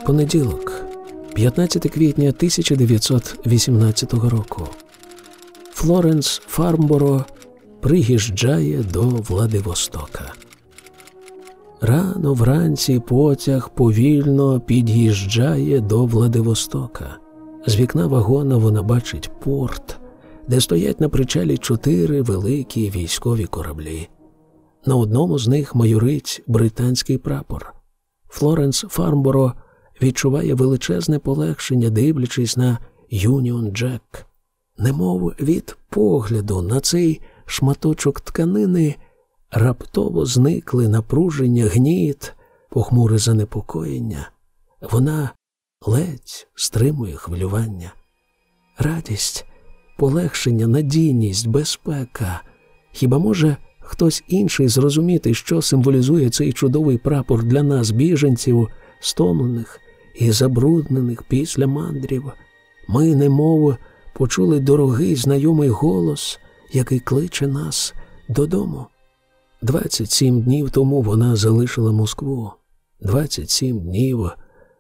Понеділок, 15 квітня 1918 року. Флоренс Фармборо приїжджає до Владивостока. Рано вранці потяг повільно під'їжджає до Владивостока. З вікна вагона вона бачить порт, де стоять на причалі чотири великі військові кораблі. На одному з них майорить британський прапор. Флоренс Фармборо відчуває величезне полегшення, дивлячись на Юніон Джек. Немов від погляду на цей шматочок тканини раптово зникли напруження, гніт, похмуре занепокоєння. Вона ледь стримує хвилювання. Радість, полегшення, надійність, безпека. Хіба може хтось інший зрозуміти, що символізує цей чудовий прапор для нас, біженців, стомлених і забруднених після мандрів? Ми, немов, почули дорогий знайомий голос, який кличе нас додому. 27 днів тому вона залишила Москву. 27 днів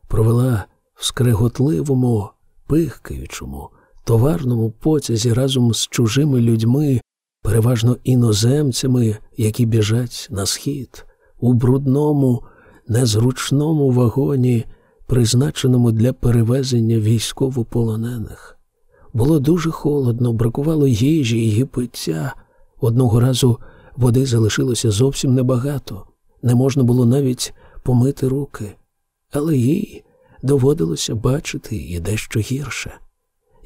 провела в скреготливому, пихкаючому, товарному потязі разом з чужими людьми, переважно іноземцями, які біжать на схід, у брудному, незручному вагоні, призначеному для перевезення військовополонених. Було дуже холодно, бракувало їжі і пиття. Одного разу води залишилося зовсім небагато, не можна було навіть помити руки, але їй доводилося бачити і дещо гірше.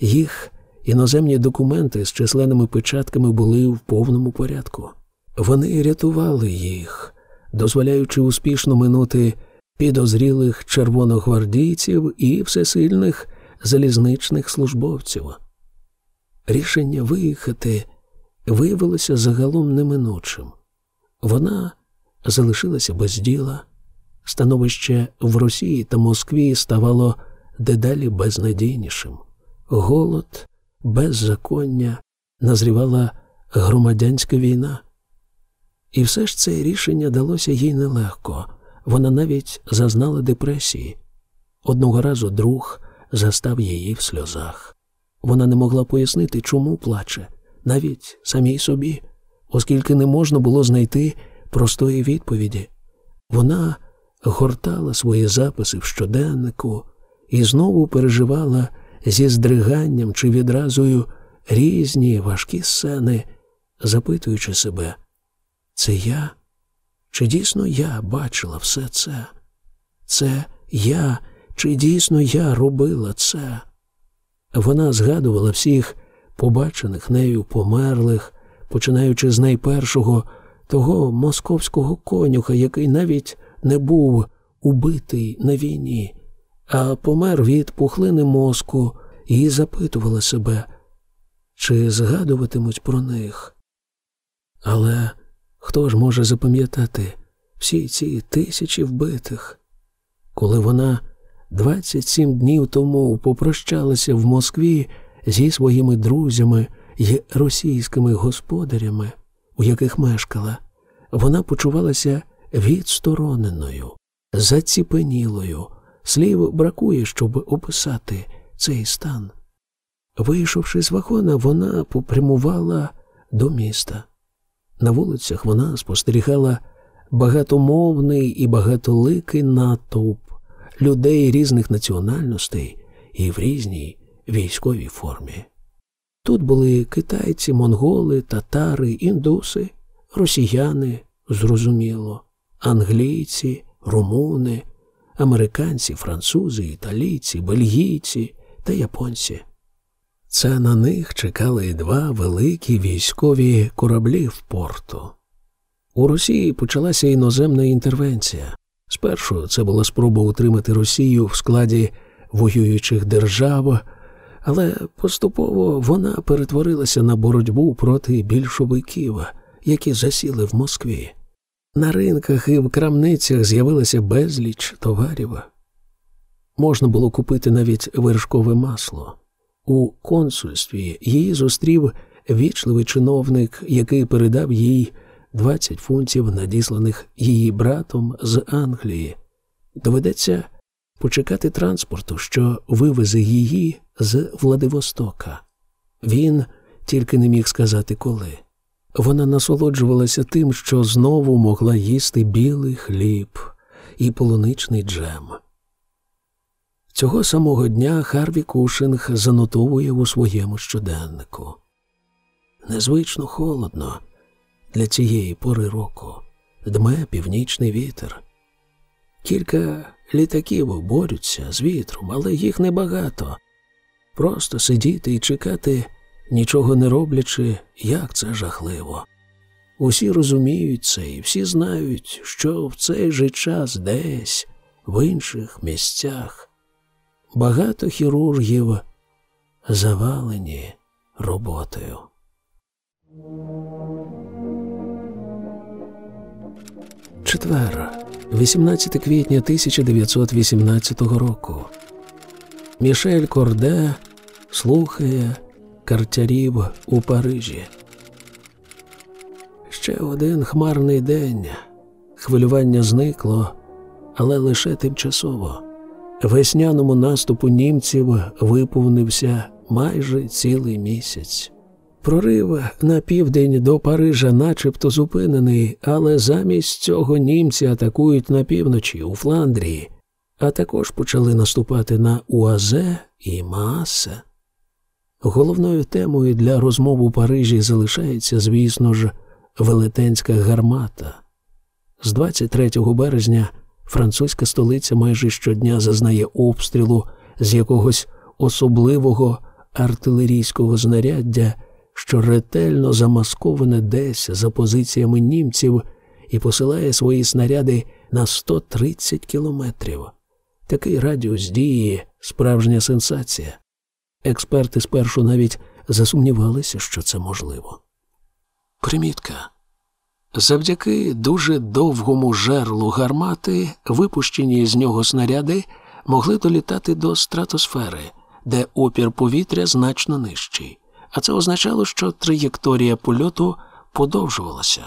Їх іноземні документи з численними печатками були в повному порядку. Вони рятували їх, дозволяючи успішно минути підозрілих червоногвардійців і всесильних залізничних службовців. Рішення виїхати виявилося загалом неминучим. Вона залишилася без діла. Становище в Росії та Москві ставало дедалі безнадійнішим. Голод, беззаконня, назрівала громадянська війна. І все ж це рішення далося їй нелегко. Вона навіть зазнала депресії. Одного разу друг застав її в сльозах. Вона не могла пояснити, чому плаче, навіть самій собі, оскільки не можна було знайти простої відповіді. Вона гортала свої записи в щоденнику і знову переживала зі здриганням чи відразою різні важкі сцени, запитуючи себе, це я? Чи дійсно я бачила все це? Це я, чи дійсно я робила це? Вона згадувала всіх побачених нею померлих, починаючи з найпершого того московського конюха, який навіть не був убитий на війні, а помер від пухлини мозку і запитувала себе, чи згадуватимуть про них. Але хто ж може запам'ятати всі ці тисячі вбитих, коли вона 27 днів тому попрощалася в Москві зі своїми друзями й російськими господарями, у яких мешкала, вона почувалася відстороненою, заціпенілою. Слів бракує, щоб описати цей стан. Вийшовши з вагона, вона попрямувала до міста. На вулицях вона спостерігала багатомовний і багатоликий натовп людей різних національностей і в різній військовій формі. Тут були китайці, монголи, татари, індуси, росіяни, зрозуміло, англійці, румуни, американці, французи, італійці, бельгійці та японці. Це на них чекали два великі військові кораблі в порту. У Росії почалася іноземна інтервенція. Спершу це була спроба утримати Росію в складі воюючих держав, але поступово вона перетворилася на боротьбу проти більшовиків, які засіли в Москві. На ринках і в крамницях з'явилося безліч товарів. Можна було купити навіть вершкове масло. У консульстві її зустрів вічливий чиновник, який передав їй 20 фунтів, надісланих її братом з Англії. Доведеться почекати транспорту, що вивезе її з Владивостока. Він тільки не міг сказати коли. Вона насолоджувалася тим, що знову могла їсти білий хліб і полуничний джем. Цього самого дня Харві Кушинг занотовує у своєму щоденнику. Незвично холодно для цієї пори року дме північний вітер. Кілька літаків борються з вітром, але їх небагато. Просто сидіти і чекати, нічого не роблячи, як це жахливо. Усі розуміють це і всі знають, що в цей же час десь, в інших місцях, багато хірургів завалені роботою. Четвер, 18 квітня 1918 року. Мішель Корде слухає картярів у Парижі. Ще один хмарний день. Хвилювання зникло, але лише тимчасово. Весняному наступу німців виповнився майже цілий місяць. Прорив на південь до Парижа начебто зупинений, але замість цього німці атакують на півночі у Фландрії, а також почали наступати на Уазе і Маасе. Головною темою для розмов у Парижі залишається, звісно ж, велетенська гармата. З 23 березня французька столиця майже щодня зазнає обстрілу з якогось особливого артилерійського знаряддя що ретельно замасковане десь за позиціями німців і посилає свої снаряди на 130 кілометрів. Такий радіус дії справжня сенсація. Експерти спершу навіть засумнівалися, що це можливо. Примітка. Завдяки дуже довгому жерлу гармати, випущені з нього снаряди могли долітати до стратосфери, де опір повітря значно нижчий а це означало, що траєкторія польоту подовжувалася.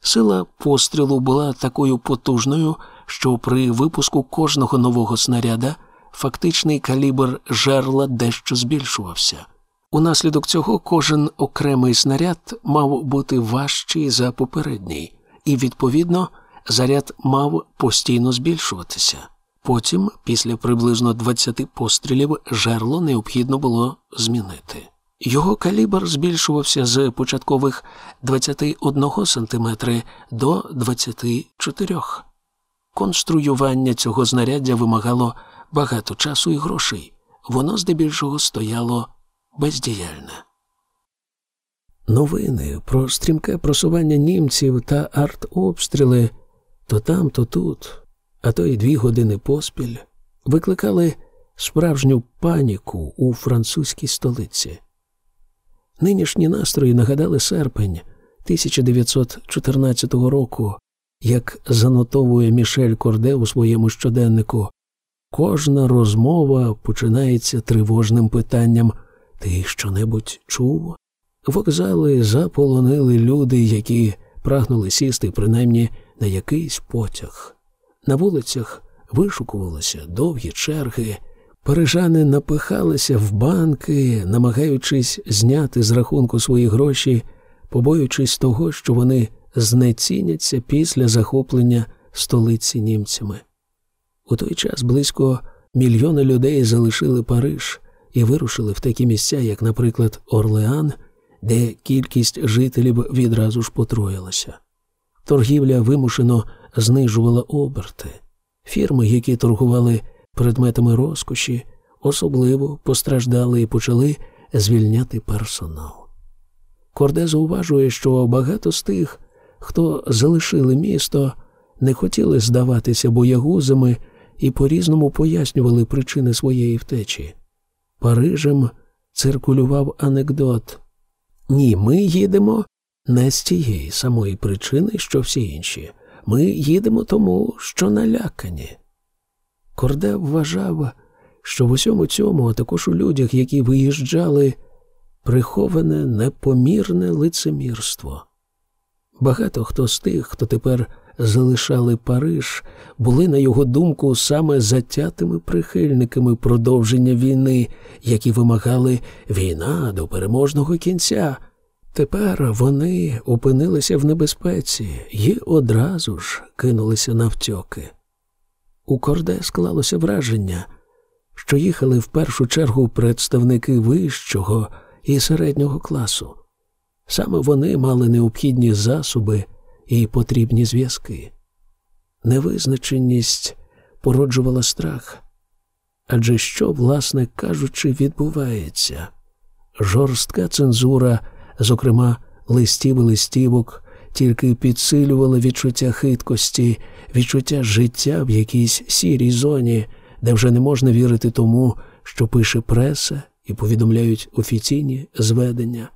Сила пострілу була такою потужною, що при випуску кожного нового снаряда фактичний калібр жерла дещо збільшувався. Унаслідок цього кожен окремий снаряд мав бути важчий за попередній, і, відповідно, заряд мав постійно збільшуватися. Потім, після приблизно 20 пострілів, жерло необхідно було змінити. Його калібр збільшувався з початкових 21 см до 24. Конструювання цього знаряддя вимагало багато часу і грошей. Воно здебільшого стояло бездіяльне. Новини про стрімке просування німців та артобстріли то там, то тут, а то й дві години поспіль викликали справжню паніку у французькій столиці. Нинішні настрої нагадали серпень 1914 року, як занотовує Мішель Корде у своєму щоденнику. Кожна розмова починається тривожним питанням Ти що-небудь чув? Вокзали заполонили люди, які прагнули сісти принаймні на якийсь потяг. На вулицях вишукувалися довгі черги, Парижани напихалися в банки, намагаючись зняти з рахунку свої гроші, побоюючись того, що вони знеціняться після захоплення столиці німцями. У той час близько мільйона людей залишили Париж і вирушили в такі місця, як, наприклад, Орлеан, де кількість жителів відразу ж потроїлася. Торгівля вимушено знижувала оберти. Фірми, які торгували предметами розкоші, особливо постраждали і почали звільняти персонал. Корде зауважує, що багато з тих, хто залишили місто, не хотіли здаватися боягузами і по різному пояснювали причини своєї втечі. Парижем циркулював анекдот Ні, ми їдемо не з тієї самої причини, що всі інші. Ми їдемо тому, що налякані. Корде вважав, що в усьому цьому, а також у людях, які виїжджали, приховане непомірне лицемірство. Багато хто з тих, хто тепер залишали Париж, були, на його думку, саме затятими прихильниками продовження війни, які вимагали війна до переможного кінця. Тепер вони опинилися в небезпеці і одразу ж кинулися навтьоки. У Корде склалося враження, що їхали в першу чергу представники вищого і середнього класу. Саме вони мали необхідні засоби і потрібні зв'язки. Невизначеність породжувала страх. Адже що, власне кажучи, відбувається? Жорстка цензура, зокрема листів і листівок, тільки підсилювала відчуття хиткості, відчуття життя в якійсь сірій зоні, де вже не можна вірити тому, що пише преса і повідомляють офіційні зведення.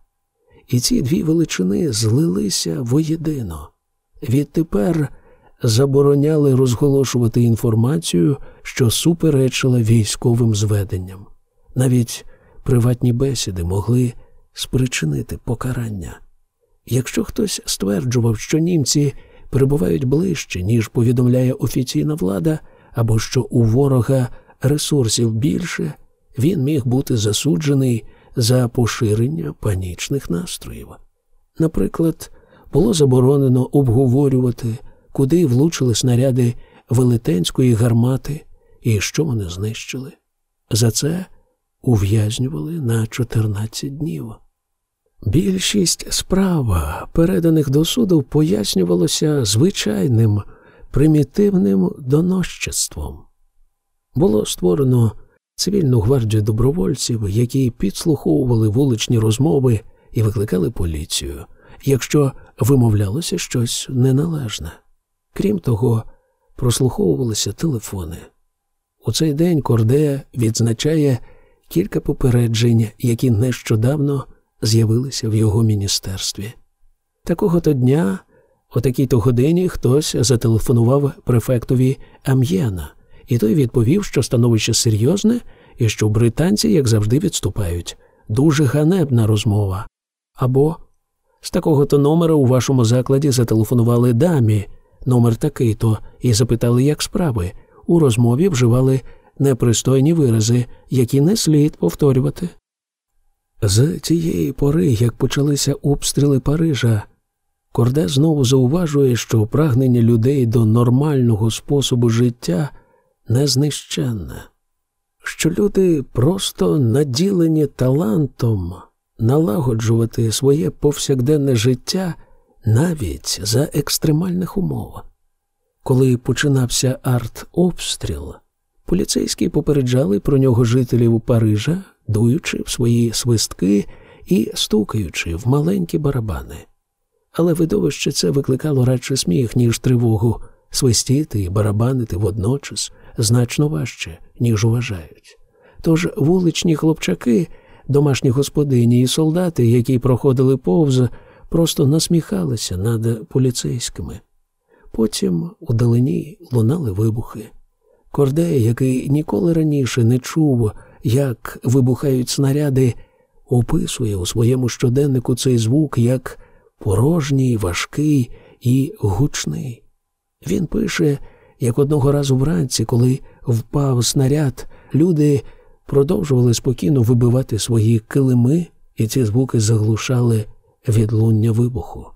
І ці дві величини злилися воєдино. Відтепер забороняли розголошувати інформацію, що суперечила військовим зведенням. Навіть приватні бесіди могли спричинити покарання. Якщо хтось стверджував, що німці перебувають ближче, ніж повідомляє офіційна влада, або що у ворога ресурсів більше, він міг бути засуджений за поширення панічних настроїв. Наприклад, було заборонено обговорювати, куди влучили снаряди велетенської гармати і що вони знищили. За це ув'язнювали на 14 днів. Більшість справ, переданих до суду, пояснювалося звичайним примітивним доносчицтвом. Було створено цивільну гвардію добровольців, які підслуховували вуличні розмови і викликали поліцію, якщо вимовлялося щось неналежне. Крім того, прослуховувалися телефони. У цей день Корде відзначає кілька попереджень, які нещодавно з'явилися в його міністерстві. Такого то дня, о такій-то годині, хтось зателефонував префектові Амьєна, і той відповів, що становище серйозне і що британці, як завжди, відступають. Дуже ганебна розмова. Або з такого то номера у вашому закладі зателефонували дамі, номер такий то, і запитали, як справи. У розмові вживали непристойні вирази, які не слід повторювати. З тієї пори, як почалися обстріли Парижа, Корде знову зауважує, що прагнення людей до нормального способу життя незнищенне, що люди просто наділені талантом налагоджувати своє повсякденне життя навіть за екстремальних умов. Коли починався арт-обстріл, поліцейські попереджали про нього жителів Парижа, дуючи в свої свистки і стукаючи в маленькі барабани. Але видовище це викликало радше сміх, ніж тривогу, свистіти і барабанити водночас значно важче, ніж вважають. Тож вуличні хлопчаки, домашні господині і солдати, які проходили повз, просто насміхалися над поліцейськими. Потім у далині лунали вибухи. Кордей, який ніколи раніше не чув, як вибухають снаряди, описує у своєму щоденнику цей звук як порожній, важкий і гучний. Він пише, як одного разу вранці, коли впав снаряд, люди продовжували спокійно вибивати свої килими, і ці звуки заглушали відлуння вибуху.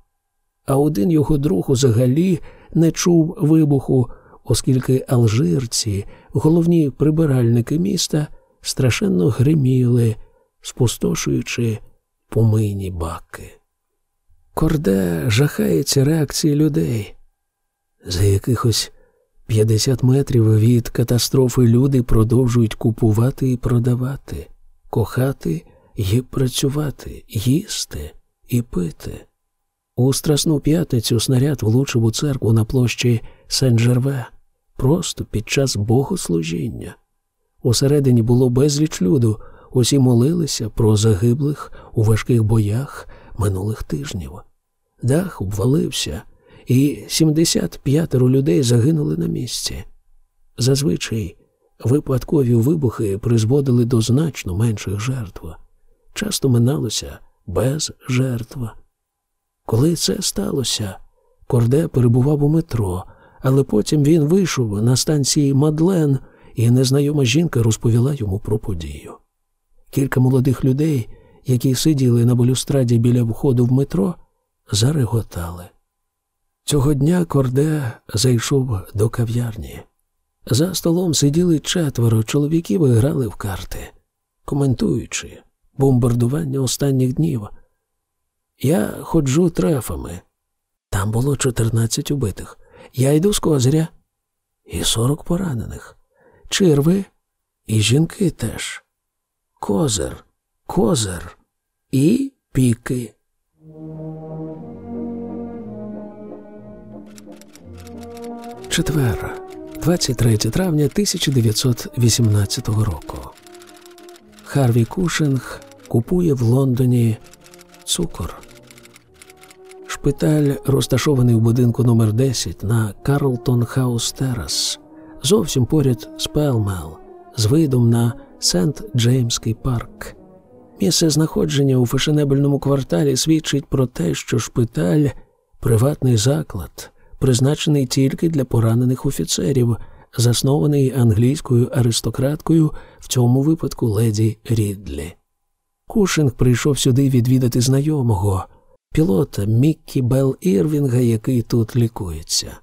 А один його друг взагалі не чув вибуху, оскільки алжирці, головні прибиральники міста, страшенно гриміли, спустошуючи помийні баки. Корде жахається реакції людей. За якихось 50 метрів від катастрофи люди продовжують купувати і продавати, кохати і працювати, їсти і пити. У Страсну п'ятницю снаряд влучив у церкву на площі Сен-Жерве просто під час богослужіння. Усередині було безліч люду, усі молилися про загиблих у важких боях минулих тижнів. Дах обвалився, і 75 людей загинули на місці. Зазвичай випадкові вибухи призводили до значно менших жертв. Часто миналося без жертв. Коли це сталося, Корде перебував у метро, але потім він вийшов на станції Мадлен, і незнайома жінка розповіла йому про подію. Кілька молодих людей, які сиділи на балюстраді біля входу в метро, зареготали. Цього дня Корде зайшов до кав'ярні. За столом сиділи четверо чоловіків і грали в карти, коментуючи бомбардування останніх днів. Я ходжу трефами. Там було 14 убитих. Я йду з козиря і 40 поранених. Черви і жінки теж. Козир, козир і піки. Четвер, 23 травня 1918 року. Харві Кушинг купує в Лондоні цукор. Шпиталь розташований в будинку номер 10 на Карлтон Хаус Терас, зовсім поряд з Пелмел, з видом на Сент Джеймський парк. Місце знаходження у фешенебельному кварталі свідчить про те, що шпиталь приватний заклад, призначений тільки для поранених офіцерів, заснований англійською аристократкою, в цьому випадку леді Рідлі. Кушинг прийшов сюди відвідати знайомого, пілота Міккі Белл Ірвінга, який тут лікується.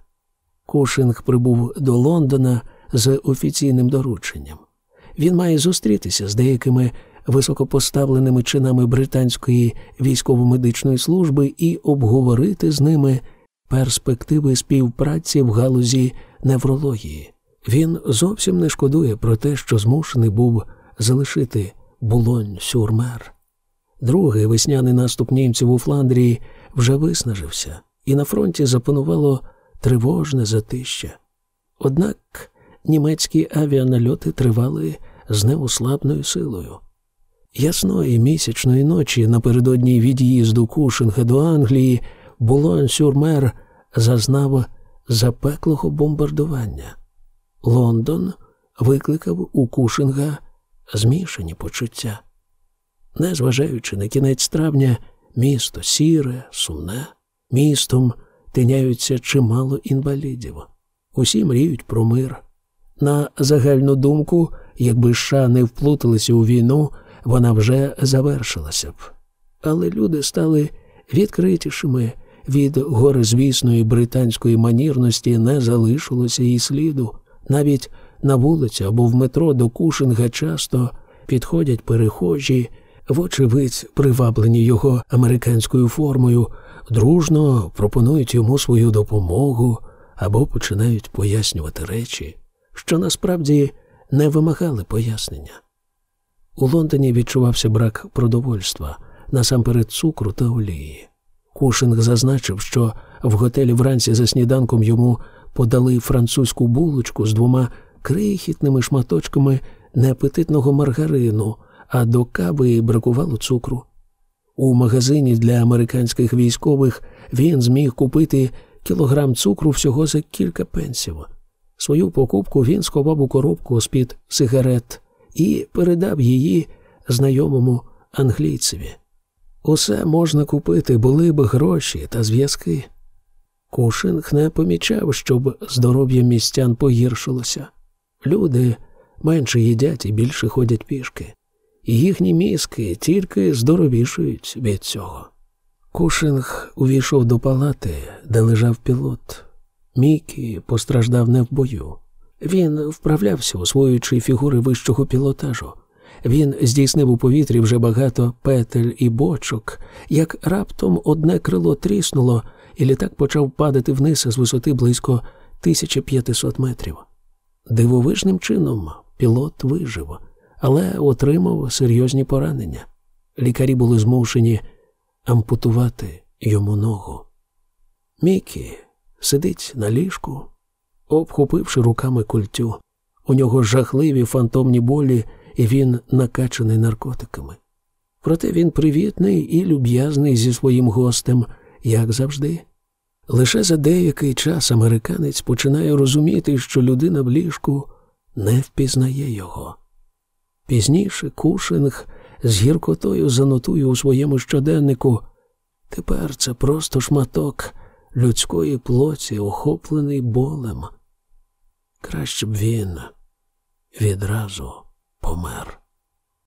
Кушинг прибув до Лондона з офіційним дорученням. Він має зустрітися з деякими високопоставленими чинами британської військово-медичної служби і обговорити з ними перспективи співпраці в галузі неврології. Він зовсім не шкодує про те, що змушений був залишити булонь сюрмер. Другий весняний наступ німців у Фландрії вже виснажився, і на фронті запанувало тривожне затища. Однак німецькі авіанальоти тривали з неослабною силою. Ясної місячної ночі напередодні від'їзду Кушинга до Англії булонь сюрмер зазнав запеклого бомбардування. Лондон викликав у Кушинга змішані почуття. Незважаючи на кінець травня, місто сіре, сумне, містом тиняються чимало інвалідів. Усі мріють про мир. На загальну думку, якби США не вплуталися у війну, вона вже завершилася б. Але люди стали відкритішими, від горизвісної британської манірності не залишилося і сліду. Навіть на вулиці або в метро до Кушинга часто підходять перехожі, вочевидь, приваблені його американською формою, дружно пропонують йому свою допомогу або починають пояснювати речі, що насправді не вимагали пояснення. У Лондоні відчувався брак продовольства, насамперед цукру та олії. Кушинг зазначив, що в готелі вранці за сніданком йому подали французьку булочку з двома крихітними шматочками неапетитного маргарину, а до кави бракувало цукру. У магазині для американських військових він зміг купити кілограм цукру всього за кілька пенсів. Свою покупку він сховав у коробку з-під сигарет і передав її знайомому англійцеві. Усе можна купити, були б гроші та зв'язки. Кушинг не помічав, щоб здоров'я містян погіршилося. Люди менше їдять і більше ходять пішки. І їхні мізки тільки здоровішують від цього. Кушинг увійшов до палати, де лежав пілот. Мікі постраждав не в бою. Він вправлявся, освоюючи фігури вищого пілотажу. Він здійснив у повітрі вже багато петель і бочок, як раптом одне крило тріснуло, і літак почав падати вниз з висоти близько 1500 метрів. Дивовижним чином пілот вижив, але отримав серйозні поранення. Лікарі були змушені ампутувати йому ногу. Мікі сидить на ліжку, обхопивши руками культю. У нього жахливі фантомні болі, і він накачаний наркотиками. Проте він привітний і люб'язний зі своїм гостем, як завжди. Лише за деякий час американець починає розуміти, що людина в ліжку не впізнає його. Пізніше Кушинг з гіркотою занотує у своєму щоденнику тепер це просто шматок людської плоті, охоплений болем. Краще б він відразу помер.